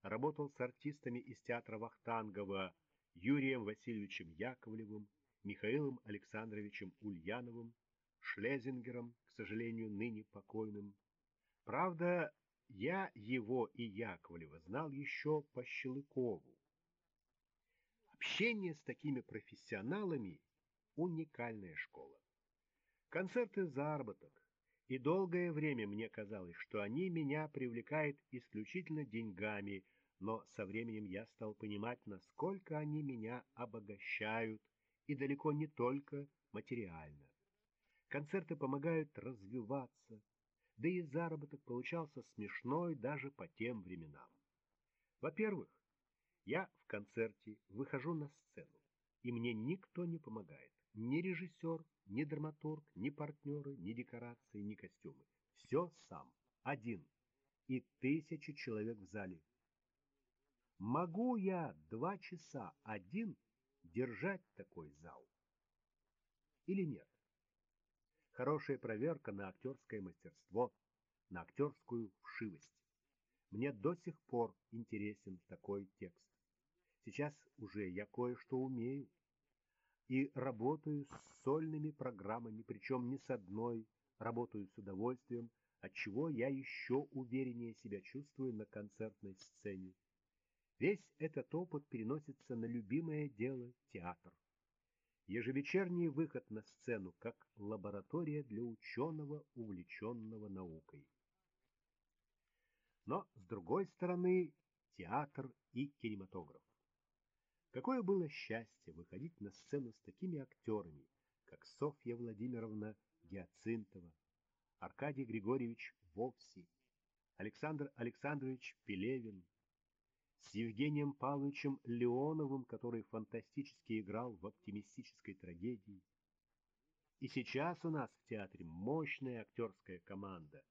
Speaker 1: работал с артистами из театра Вахтангова Юрием Васильевичем Яковлевым, Михаилом Александровичем Ульяновым, Шлезингером, к сожалению, ныне покойным. Правда, я его и Яковлева знал еще по Щелыкову. Общение с такими профессионалами – уникальная школа. Концерты – заработок. И долгое время мне казалось, что они меня привлекают исключительно деньгами, но со временем я стал понимать, насколько они меня обогащают, и далеко не только материально. Концерты помогают развиваться, да и заработок получался смешной даже по тем временам. Во-первых, я в концерте выхожу на сцену, и мне никто не помогает. Ни режиссер, ни драматург, ни партнеры, ни декорации, ни костюмы. Все сам, один. И тысячи человек в зале. Могу я два часа один держать такой зал? Или нет? Хорошая проверка на актерское мастерство, на актерскую вшивость. Мне до сих пор интересен такой текст. Сейчас уже я кое-что умею. И работаю с сольными программами, причем не с одной, работаю с удовольствием, отчего я еще увереннее себя чувствую на концертной сцене. Весь этот опыт переносится на любимое дело – театр. Ежевечерний выход на сцену как лаборатория для ученого, увлеченного наукой. Но, с другой стороны, театр и кинематограф. Какое было счастье выходить на сцену с такими актерами, как Софья Владимировна Гиацинтова, Аркадий Григорьевич Вовси, Александр Александрович Пелевин, с Евгением Павловичем Леоновым, который фантастически играл в оптимистической трагедии. И сейчас у нас в театре мощная актерская команда,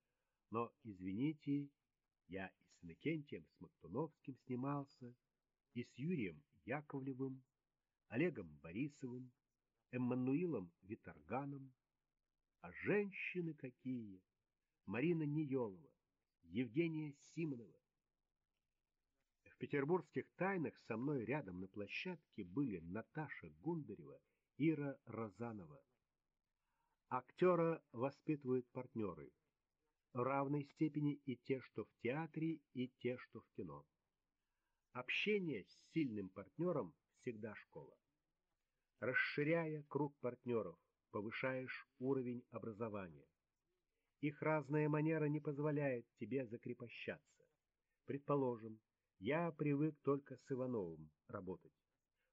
Speaker 1: но, извините, я и с Иннокентием Смоктуновским снимался, и с Юрием Яковлевым, Олегом Борисовым, Эммануилом Виторганом. А женщины какие! Марина Ниелова, Евгения Симонова, петербургских тайнах со мной рядом на площадке были Наташа Гундарева, Ира Розанова. Актера воспитывают партнеры, в равной степени и те, что в театре, и те, что в кино. Общение с сильным партнером всегда школа. Расширяя круг партнеров, повышаешь уровень образования. Их разная манера не позволяет тебе закрепощаться. Предположим, я привык только с Ивановым работать.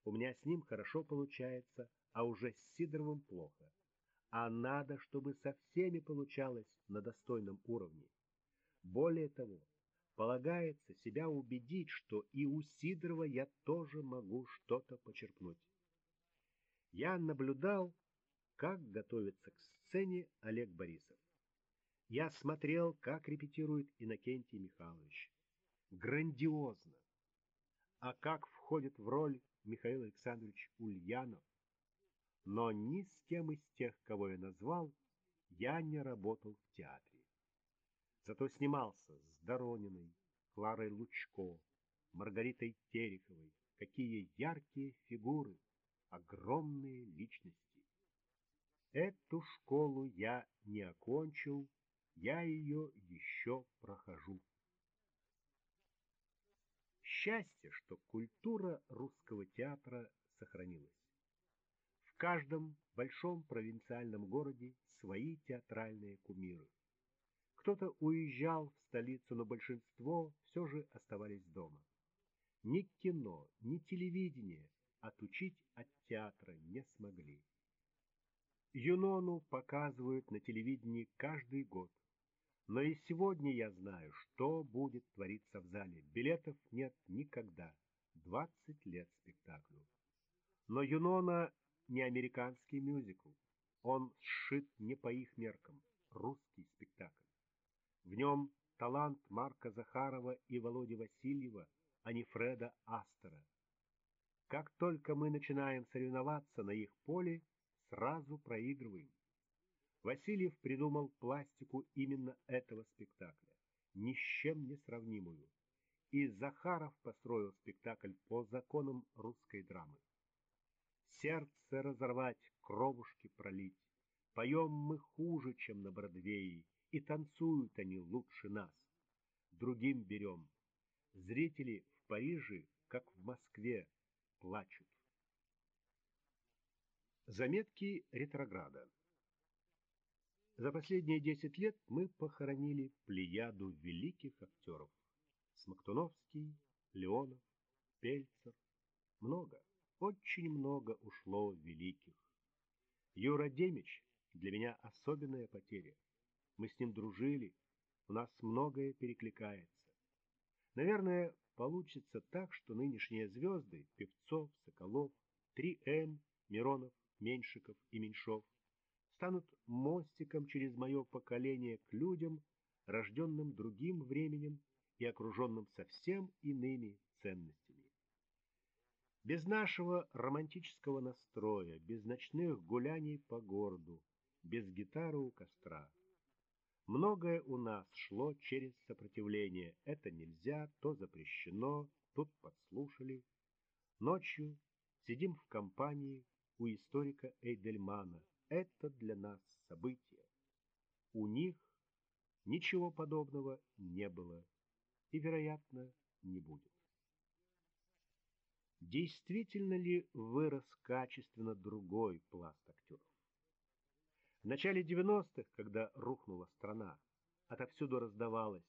Speaker 1: У меня с ним хорошо получается, а уже с Сидоровым плохо. А надо, чтобы со всеми получалось на достойном уровне. Более того, полагается себя убедить, что и у Сидорова я тоже могу что-то почерпнуть. Я наблюдал, как готовится к сцене Олег Борисов. Я смотрел, как репетирует Иннокентий Михайлович грандиозно. А как входит в роль Михаил Александрович Ульянов? Но ни с кем из тех, кого я назвал, я не работал в театре. Зато снимался Дорониной, Кларой Лучко, Маргаритой Тереховой. Какие яркие фигуры, огромные личности. Эту школу я не окончил, я ее еще прохожу. Счастье, что культура русского театра сохранилась. В каждом большом провинциальном городе свои театральные кумиры. Кто-то уезжал в столицу, но большинство все же оставались дома. Ни кино, ни телевидение отучить от театра не смогли. Юнону показывают на телевидении каждый год. Но и сегодня я знаю, что будет твориться в зале. Билетов нет никогда. 20 лет спектаклю. Но Юнона не американский мюзикл. Он сшит не по их меркам. Русский спектакль. В нем талант Марка Захарова и Володи Васильева, а не Фреда Астера. Как только мы начинаем соревноваться на их поле, сразу проигрываем. Васильев придумал пластику именно этого спектакля, ни с чем не сравнимую. И Захаров построил спектакль по законам русской драмы. Сердце разорвать, кровушки пролить. Поем мы хуже, чем на Бродвее, и танцуют они лучше нас. Другим берем. Зрители в Париже, как в Москве, плачут. Заметки ретрограда. За последние десять лет мы похоронили плеяду великих актеров. Смоктуновский, Леонов, Пельцер. Много, очень много ушло великих. Юра Демич для меня особенная потеря. Мы с ним дружили, у нас многое перекликается. Наверное, получится так, что нынешние звезды — Певцов, Соколов, 3М, Миронов, Меньшиков и Меньшов — станут мостиком через мое поколение к людям, рожденным другим временем и окруженным совсем иными ценностями. Без нашего романтического настроя, без ночных гуляний по городу, без гитары у костра. Многое у нас шло через сопротивление. Это нельзя, то запрещено, тут подслушали. Ночью сидим в компании у историка Эйдельмана. Это для нас событие. У них ничего подобного не было и, вероятно, не будет. Действительно ли вырос качественно другой пласт актеров? В начале 90-х, когда рухнула страна, отовсюду раздавалось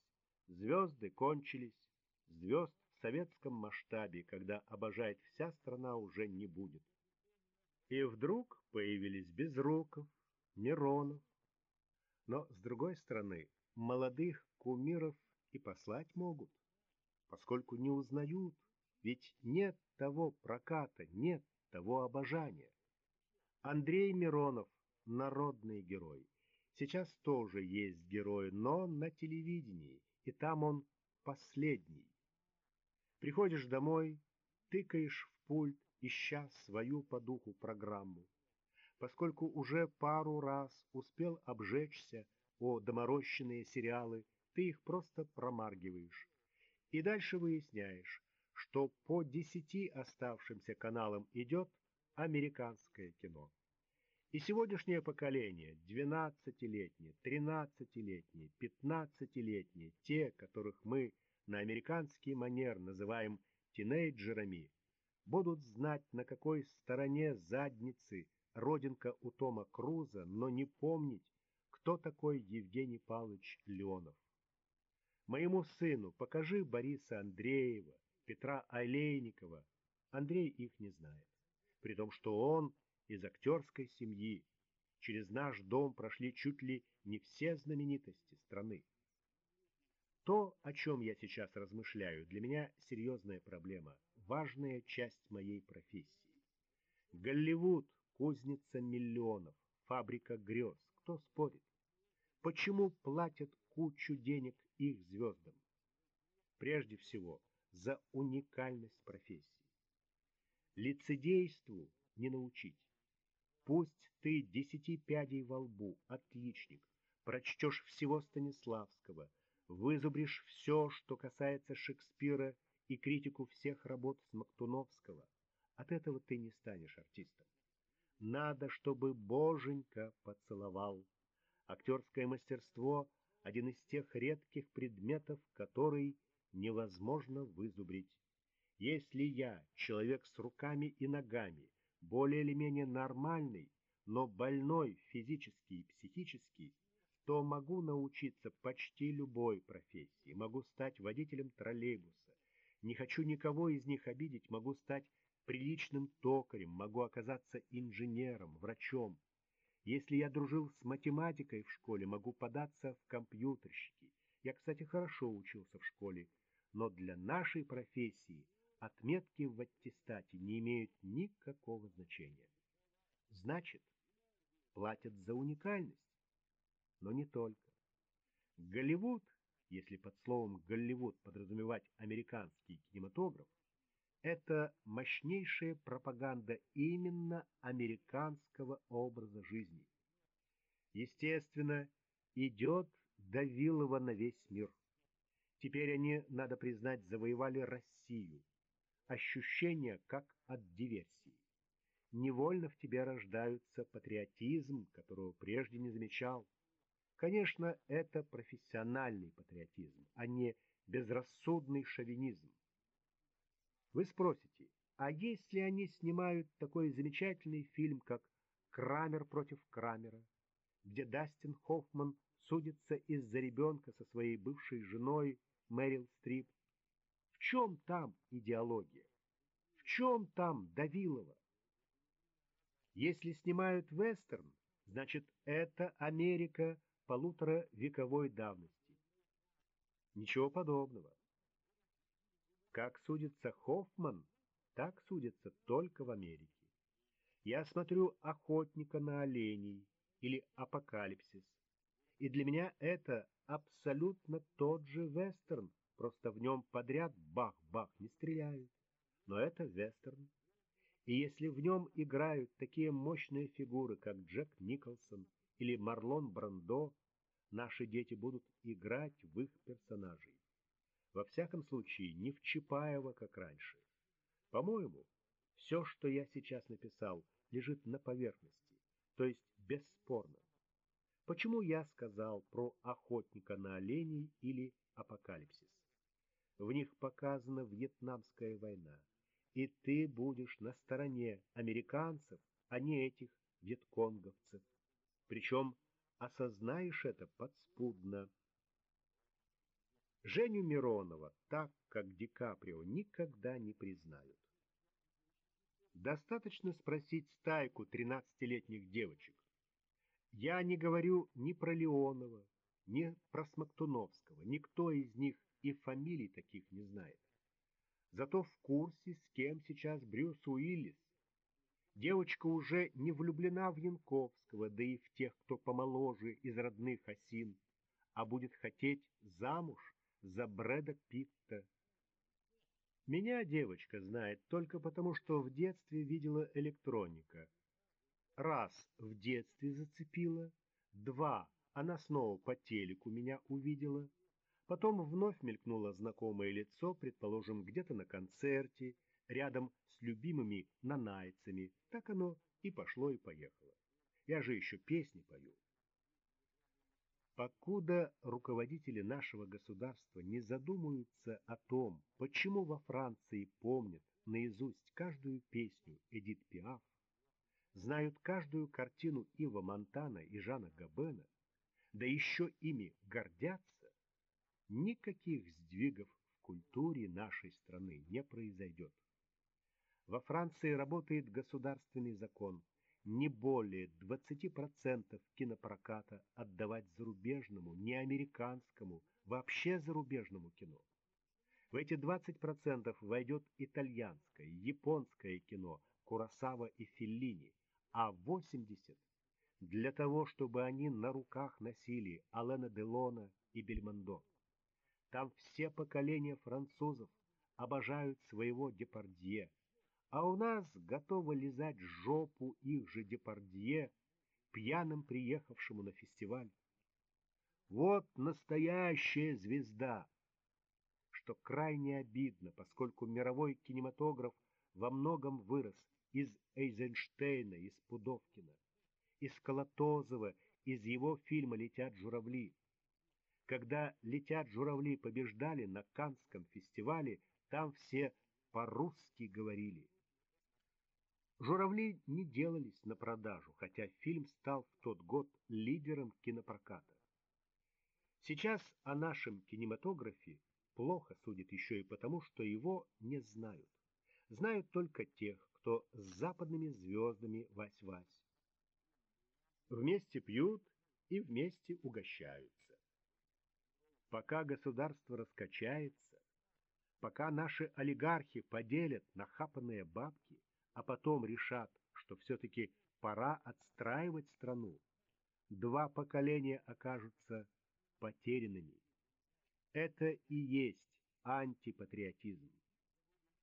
Speaker 1: «Звезды кончились, звезд в советском масштабе, когда обожает вся страна, уже не будет». И вдруг появились Безруков, Миронов. Но, с другой стороны, молодых кумиров и послать могут, поскольку не узнают, ведь нет того проката, нет того обожания. Андрей Миронов – народный герой. Сейчас тоже есть герой, но на телевидении, и там он последний. Приходишь домой, тыкаешь в пульт, ища свою по духу программу. Поскольку уже пару раз успел обжечься о доморощенные сериалы, ты их просто промаргиваешь. И дальше выясняешь, что по десяти оставшимся каналам идет американское кино. И сегодняшнее поколение, 12-летние, 13-летние, 15-летние, те, которых мы на американский манер называем тинейджерами, будут знать, на какой стороне задницы родинка у Тома Круза, но не помнить, кто такой Евгений Павлович Леонов. Моему сыну покажи Бориса Андреева, Петра Олейникова. Андрей их не знает. При том, что он из актерской семьи. Через наш дом прошли чуть ли не все знаменитости страны. То, о чем я сейчас размышляю, для меня серьезная проблема, важная часть моей профессии. Голливуд – кузница миллионов, фабрика грез. Кто спорит? Почему платят кучу денег их звездам? Прежде всего, за уникальность профессии. Лицедейству не научить. Пусть ты десяти пядей во лбу, отличник, прочтешь всего Станиславского, вызубришь все, что касается Шекспира и критику всех работ Смоктуновского. От этого ты не станешь артистом. Надо, чтобы боженька поцеловал. Актерское мастерство — один из тех редких предметов, который невозможно вызубрить. Если я, человек с руками и ногами, более или менее нормальный, но больной физически и психически, то могу научиться почти любой профессии, могу стать водителем троллейбуса. Не хочу никого из них обидеть, могу стать приличным токарем, могу оказаться инженером, врачом. Если я дружил с математикой в школе, могу податься в компьютерщики. Я, кстати, хорошо учился в школе, но для нашей профессии отметки в аттестате не имеют никакого значения. Значит, платят за уникальность, но не только. Голливуд, если под словом «Голливуд» подразумевать американский кинематограф, это мощнейшая пропаганда именно американского образа жизни. Естественно, идет Давилова на весь мир. Теперь они, надо признать, завоевали Россию. Ощущение, как от диверсии. Невольно в тебе рождается патриотизм, которого прежде не замечал. Конечно, это профессиональный патриотизм, а не безрассудный шовинизм. Вы спросите, а если они снимают такой замечательный фильм, как Крамер против Крамера, где Дастин Хоффман судится из-за ребенка со своей бывшей женой Мэрил Стрип. В чем там идеология? Чем там Давилова? Если снимают вестерн, значит, это Америка полутора вековой давности. Ничего подобного. Как судится Хоффман, так судится только в Америке. Я смотрю «Охотника на оленей» или «Апокалипсис», и для меня это абсолютно тот же вестерн, просто в нем подряд бах-бах не стреляют. Но это вестерн. И если в нем играют такие мощные фигуры, как Джек Николсон или Марлон Брандо, наши дети будут играть в их персонажей. Во всяком случае, не в Чапаева, как раньше. По-моему, все, что я сейчас написал, лежит на поверхности, то есть бесспорно. Почему я сказал про охотника на оленей или апокалипсис? В них показана Вьетнамская война, и ты будешь на стороне американцев, а не этих вьетконговцев. Причем осознаешь это подспудно. Женю Миронова, так как Ди Каприо, никогда не признают. Достаточно спросить стайку тринадцатилетних девочек. Я не говорю ни про Леонова, ни про Смоктуновского. Никто из них и фамилий таких не знает. Зато в курсе, с кем сейчас Брюс Уиллис. Девочка уже не влюблена в Янковского, да и в тех, кто помоложе из родных осин, а будет хотеть замуж за Брэда Питта. Меня девочка знает только потому, что в детстве видела электроника. Раз в детстве зацепила, два она снова по телеку меня увидела — Потом вновь мелькнуло знакомое лицо, предположим, где-то на концерте, рядом с любимыми нанайцами. Так оно и пошло, и поехало. Я же еще песни пою. Покуда руководители нашего государства не задумаются о том, почему во Франции помнят наизусть каждую песню Эдит Пиаф, знают каждую картину Ива Монтана и Жана Габена, да еще ими гордятся, никаких сдвигов в культуре нашей страны не произойдет. Во Франции работает государственный закон не более 20% кинопроката отдавать зарубежному, не американскому, вообще зарубежному кино. В эти 20% войдет итальянское, японское кино, Курасава и Феллини, а 80% для того, чтобы они на руках носили Алена Делона и Бельмондо. Там все поколения французов обожают своего Депардье, а у нас готовы лизать жопу их же Депардье, пьяным приехавшему на фестиваль. Вот настоящая звезда! Что крайне обидно, поскольку мировой кинематограф во многом вырос из Эйзенштейна, из Пудовкина, из Колотозова, из его фильма «Летят журавли». Когда «Летят журавли» побеждали на Канском фестивале, там все по-русски говорили. Журавли не делались на продажу, хотя фильм стал в тот год лидером кинопроката. Сейчас о нашем кинематографе плохо судят еще и потому, что его не знают. Знают только тех, кто с западными звездами вась-вась. Вместе пьют и вместе угощаются. Пока государство раскачается, пока наши олигархи поделят нахапанные бабки, а потом решат, что все-таки пора отстраивать страну, два поколения окажутся потерянными. Это и есть антипатриотизм.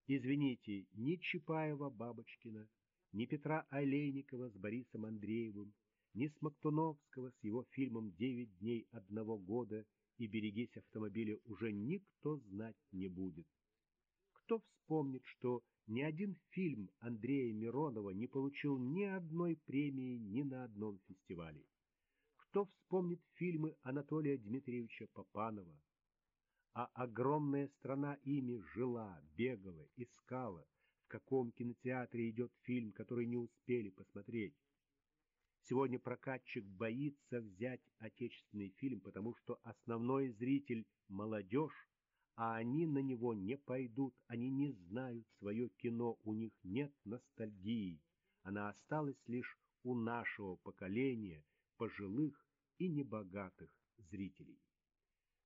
Speaker 1: Извините, ни Чапаева-Бабочкина, ни Петра Олейникова с Борисом Андреевым, ни Смоктуновского с его фильмом «Девять дней одного года» и берегись автомобиля уже никто знать не будет. Кто вспомнит, что ни один фильм Андрея Миронова не получил ни одной премии ни на одном фестивале? Кто вспомнит фильмы Анатолия Дмитриевича Попанова? А огромная страна ими жила, бегала, искала, в каком кинотеатре идет фильм, который не успели посмотреть. Сегодня прокатчик боится взять отечественный фильм, потому что основной зритель – молодежь, а они на него не пойдут, они не знают свое кино, у них нет ностальгии. Она осталась лишь у нашего поколения, пожилых и небогатых зрителей.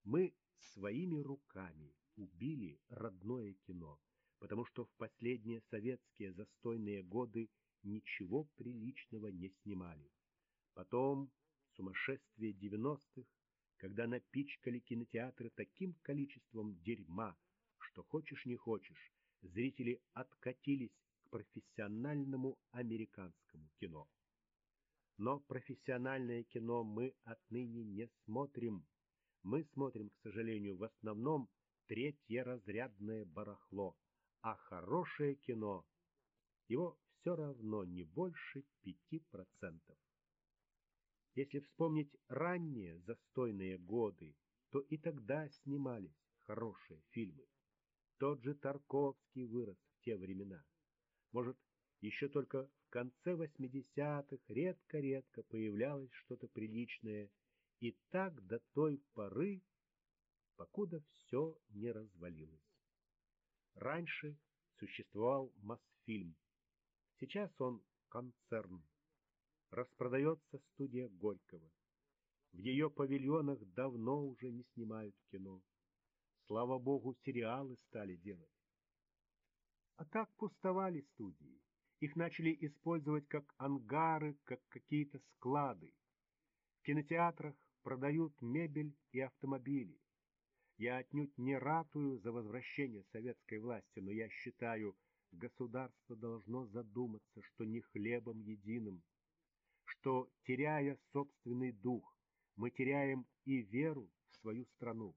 Speaker 1: Мы своими руками убили родное кино, потому что в последние советские застойные годы ничего приличного не снимали. Потом сумасшествие девяностых, когда напичкали кинотеатры таким количеством дерьма, что хочешь не хочешь, зрители откатились к профессиональному американскому кино. Но профессиональное кино мы отныне не смотрим. Мы смотрим, к сожалению, в основном третье разрядное барахло, а хорошее кино, его все равно не больше пяти процентов. Если вспомнить ранние застойные годы, то и тогда снимались хорошие фильмы. Тот же Тарковский вырос в те времена. Может, еще только в конце 80-х редко-редко появлялось что-то приличное, и так до той поры, покуда все не развалилось. Раньше существовал Мосфильм. Сейчас он концерн. Распродается студия Горького. В ее павильонах давно уже не снимают кино. Слава богу, сериалы стали делать. А так пустовали студии. Их начали использовать как ангары, как какие-то склады. В кинотеатрах продают мебель и автомобили. Я отнюдь не ратую за возвращение советской власти, но я считаю, государство должно задуматься, что не хлебом единым, что, теряя собственный дух, мы теряем и веру в свою страну.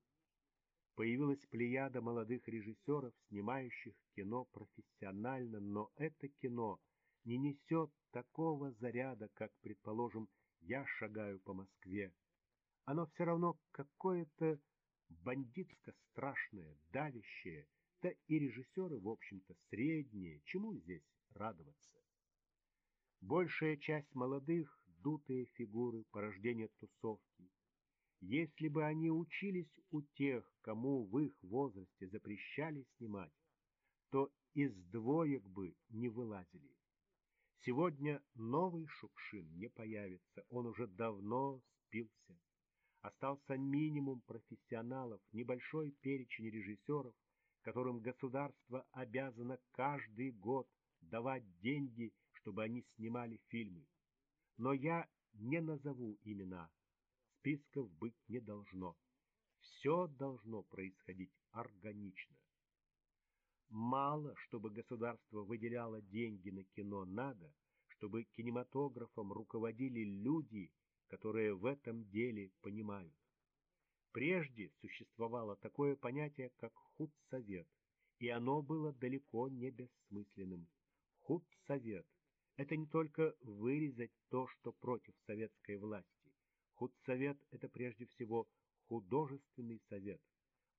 Speaker 1: Появилась плеяда молодых режиссеров, снимающих кино профессионально, но это кино не несет такого заряда, как, предположим, я шагаю по Москве. Оно все равно какое-то бандитско-страшное, давящее, да и режиссеры, в общем-то, средние, чему здесь радоваться? Большая часть молодых — дутые фигуры, порождения тусовки, если бы они учились у тех, кому в их возрасте запрещали снимать, то из двоек бы не вылазили. Сегодня новый Шукшин не появится, он уже давно спился. Остался минимум профессионалов, небольшой перечень режиссеров, которым государство обязано каждый год давать деньги, чтобы они снимали фильмы. Но я не назову имена, списков быть не должно. Все должно происходить органично. Мало, чтобы государство выделяло деньги на кино, надо, чтобы кинематографом руководили люди, которые в этом деле понимают. Прежде существовало такое понятие, как худсовет, и оно было далеко не бессмысленным. Худсовет — это не только вырезать то, что против советской власти, Худсовет – это прежде всего художественный совет.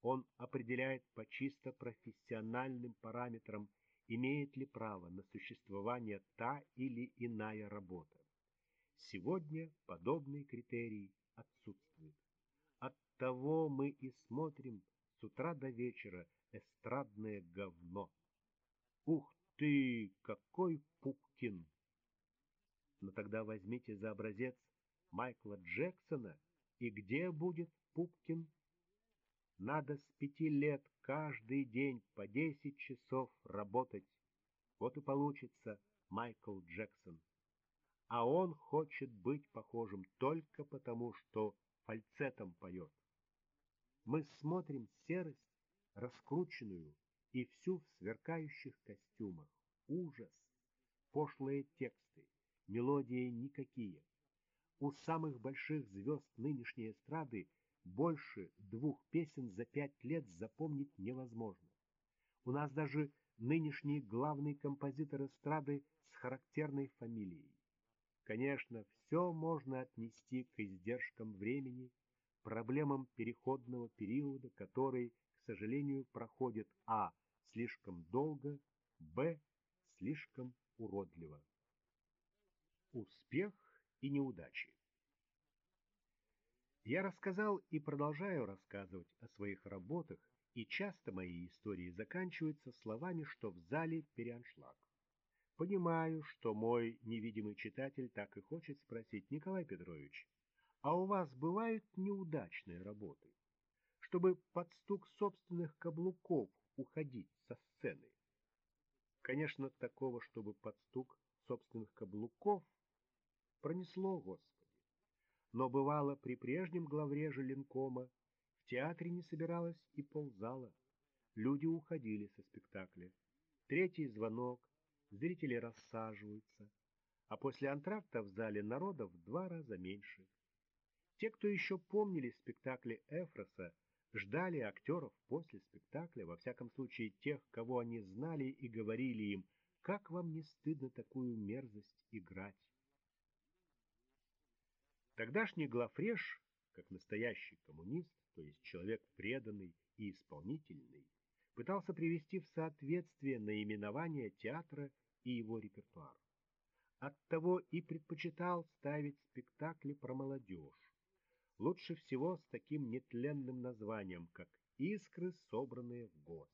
Speaker 1: Он определяет по чисто профессиональным параметрам, имеет ли право на существование та или иная работа. Сегодня подобные критерии отсутствуют. Оттого мы и смотрим с утра до вечера эстрадное говно. Ух ты, какой Пупкин! Но тогда возьмите за образец Майкла Джексона и где будет Пупкин? Надо с пяти лет каждый день по десять часов работать. Вот и получится Майкл Джексон. А он хочет быть похожим только потому, что фальцетом поет. Мы смотрим серость, раскрученную и всю в сверкающих костюмах. Ужас! Пошлые тексты, мелодии никакие. У самых больших звезд нынешней эстрады больше двух песен за пять лет запомнить невозможно. У нас даже нынешний главный композитор эстрады с характерной фамилией. Конечно, все можно отнести к издержкам времени, проблемам переходного периода, который, к сожалению, проходит а. слишком долго, б. слишком уродливо. Успех и неудачи. Я рассказал и продолжаю рассказывать о своих работах, и часто мои истории заканчиваются словами, что в зале переаншлаг. Понимаю, что мой невидимый читатель так и хочет спросить, Николай Петрович, а у вас бывают неудачные работы, чтобы под стук собственных каблуков уходить со сцены? Конечно, такого, чтобы под стук собственных каблуков, пронесло, Господи. Но бывало при прежнем главреже Ленкома в театре не собиралось и ползала. Люди уходили со спектакля. Третий звонок, зрители рассаживаются, а после антракта в зале народа в два раза меньше. Те, кто еще помнили спектакли Эфроса, ждали актеров после спектакля, во всяком случае тех, кого они знали и говорили им, как вам не стыдно такую мерзость играть. Тогдашний Глафреш, как настоящий коммунист, то есть человек преданный и исполнительный, пытался привести в соответствие наименование театра и его репертуар. Оттого и предпочитал ставить спектакли про молодежь. Лучше всего с таким нетленным названием, как «Искры, собранные в гость».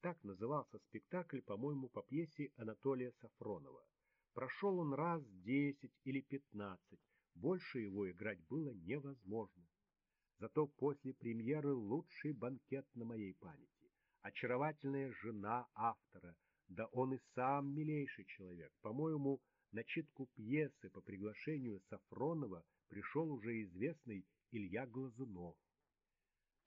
Speaker 1: Так назывался спектакль, по-моему, по пьесе Анатолия Сафронова. Прошел он раз десять или пятнадцать, больше его играть было невозможно. Зато после премьеры лучший банкет на моей памяти. Очаровательная жена автора, да он и сам милейший человек. По-моему, на читку пьесы по приглашению Сафронова пришел уже известный Илья Глазунов.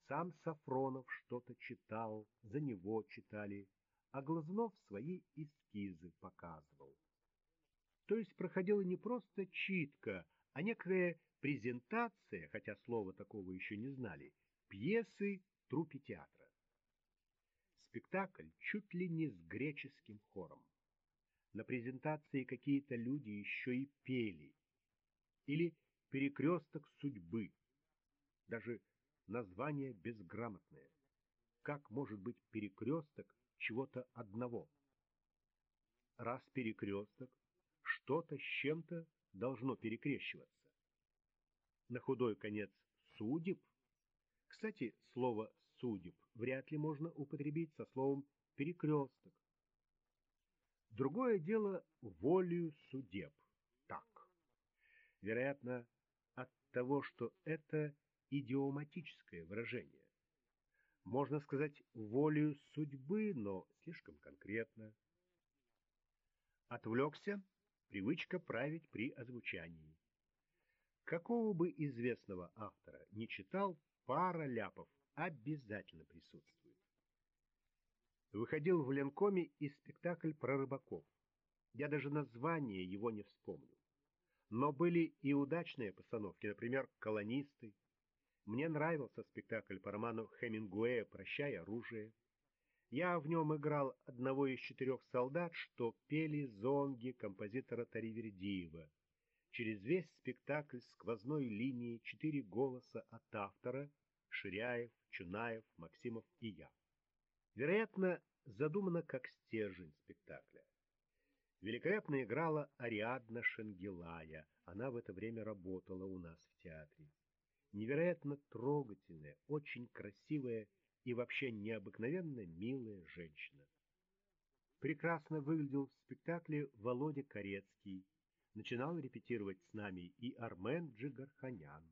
Speaker 1: Сам Сафронов что-то читал, за него читали, а Глазунов свои эскизы показывал. То есть проходила не просто читка, а некая презентация, хотя слова такого еще не знали, пьесы труппе театра. Спектакль чуть ли не с греческим хором. На презентации какие-то люди еще и пели. Или «Перекресток судьбы». Даже название безграмотное. Как может быть перекресток чего-то одного? Раз перекресток, что-то с чем-то должно перекрещиваться. На худой конец судеб. Кстати, слово «судеб» вряд ли можно употребить со словом «перекресток». Другое дело волею судеб. Так. Вероятно, того, что это идиоматическое выражение. Можно сказать волею судьбы, но слишком конкретно. Отвлекся Привычка править при озвучании. Какого бы известного автора не читал, пара ляпов обязательно присутствует. Выходил в Ленкоме и спектакль про рыбаков. Я даже название его не вспомню. Но были и удачные постановки, например, «Колонисты». Мне нравился спектакль по роману Хемингуэя «Прощай, оружие». Я в нем играл одного из четырех солдат, что пели зонги композитора Таривердиева. Через весь спектакль сквозной линии четыре голоса от автора — Ширяев, Чунаев, Максимов и я. Вероятно, задумано как стержень спектакля. Великолепно играла Ариадна Шенгелая. Она в это время работала у нас в театре. Невероятно трогательная, очень красивая и вообще необыкновенно милая женщина. Прекрасно выглядел в спектакле Володя Корецкий. Начинал репетировать с нами и Армен Джигарханян.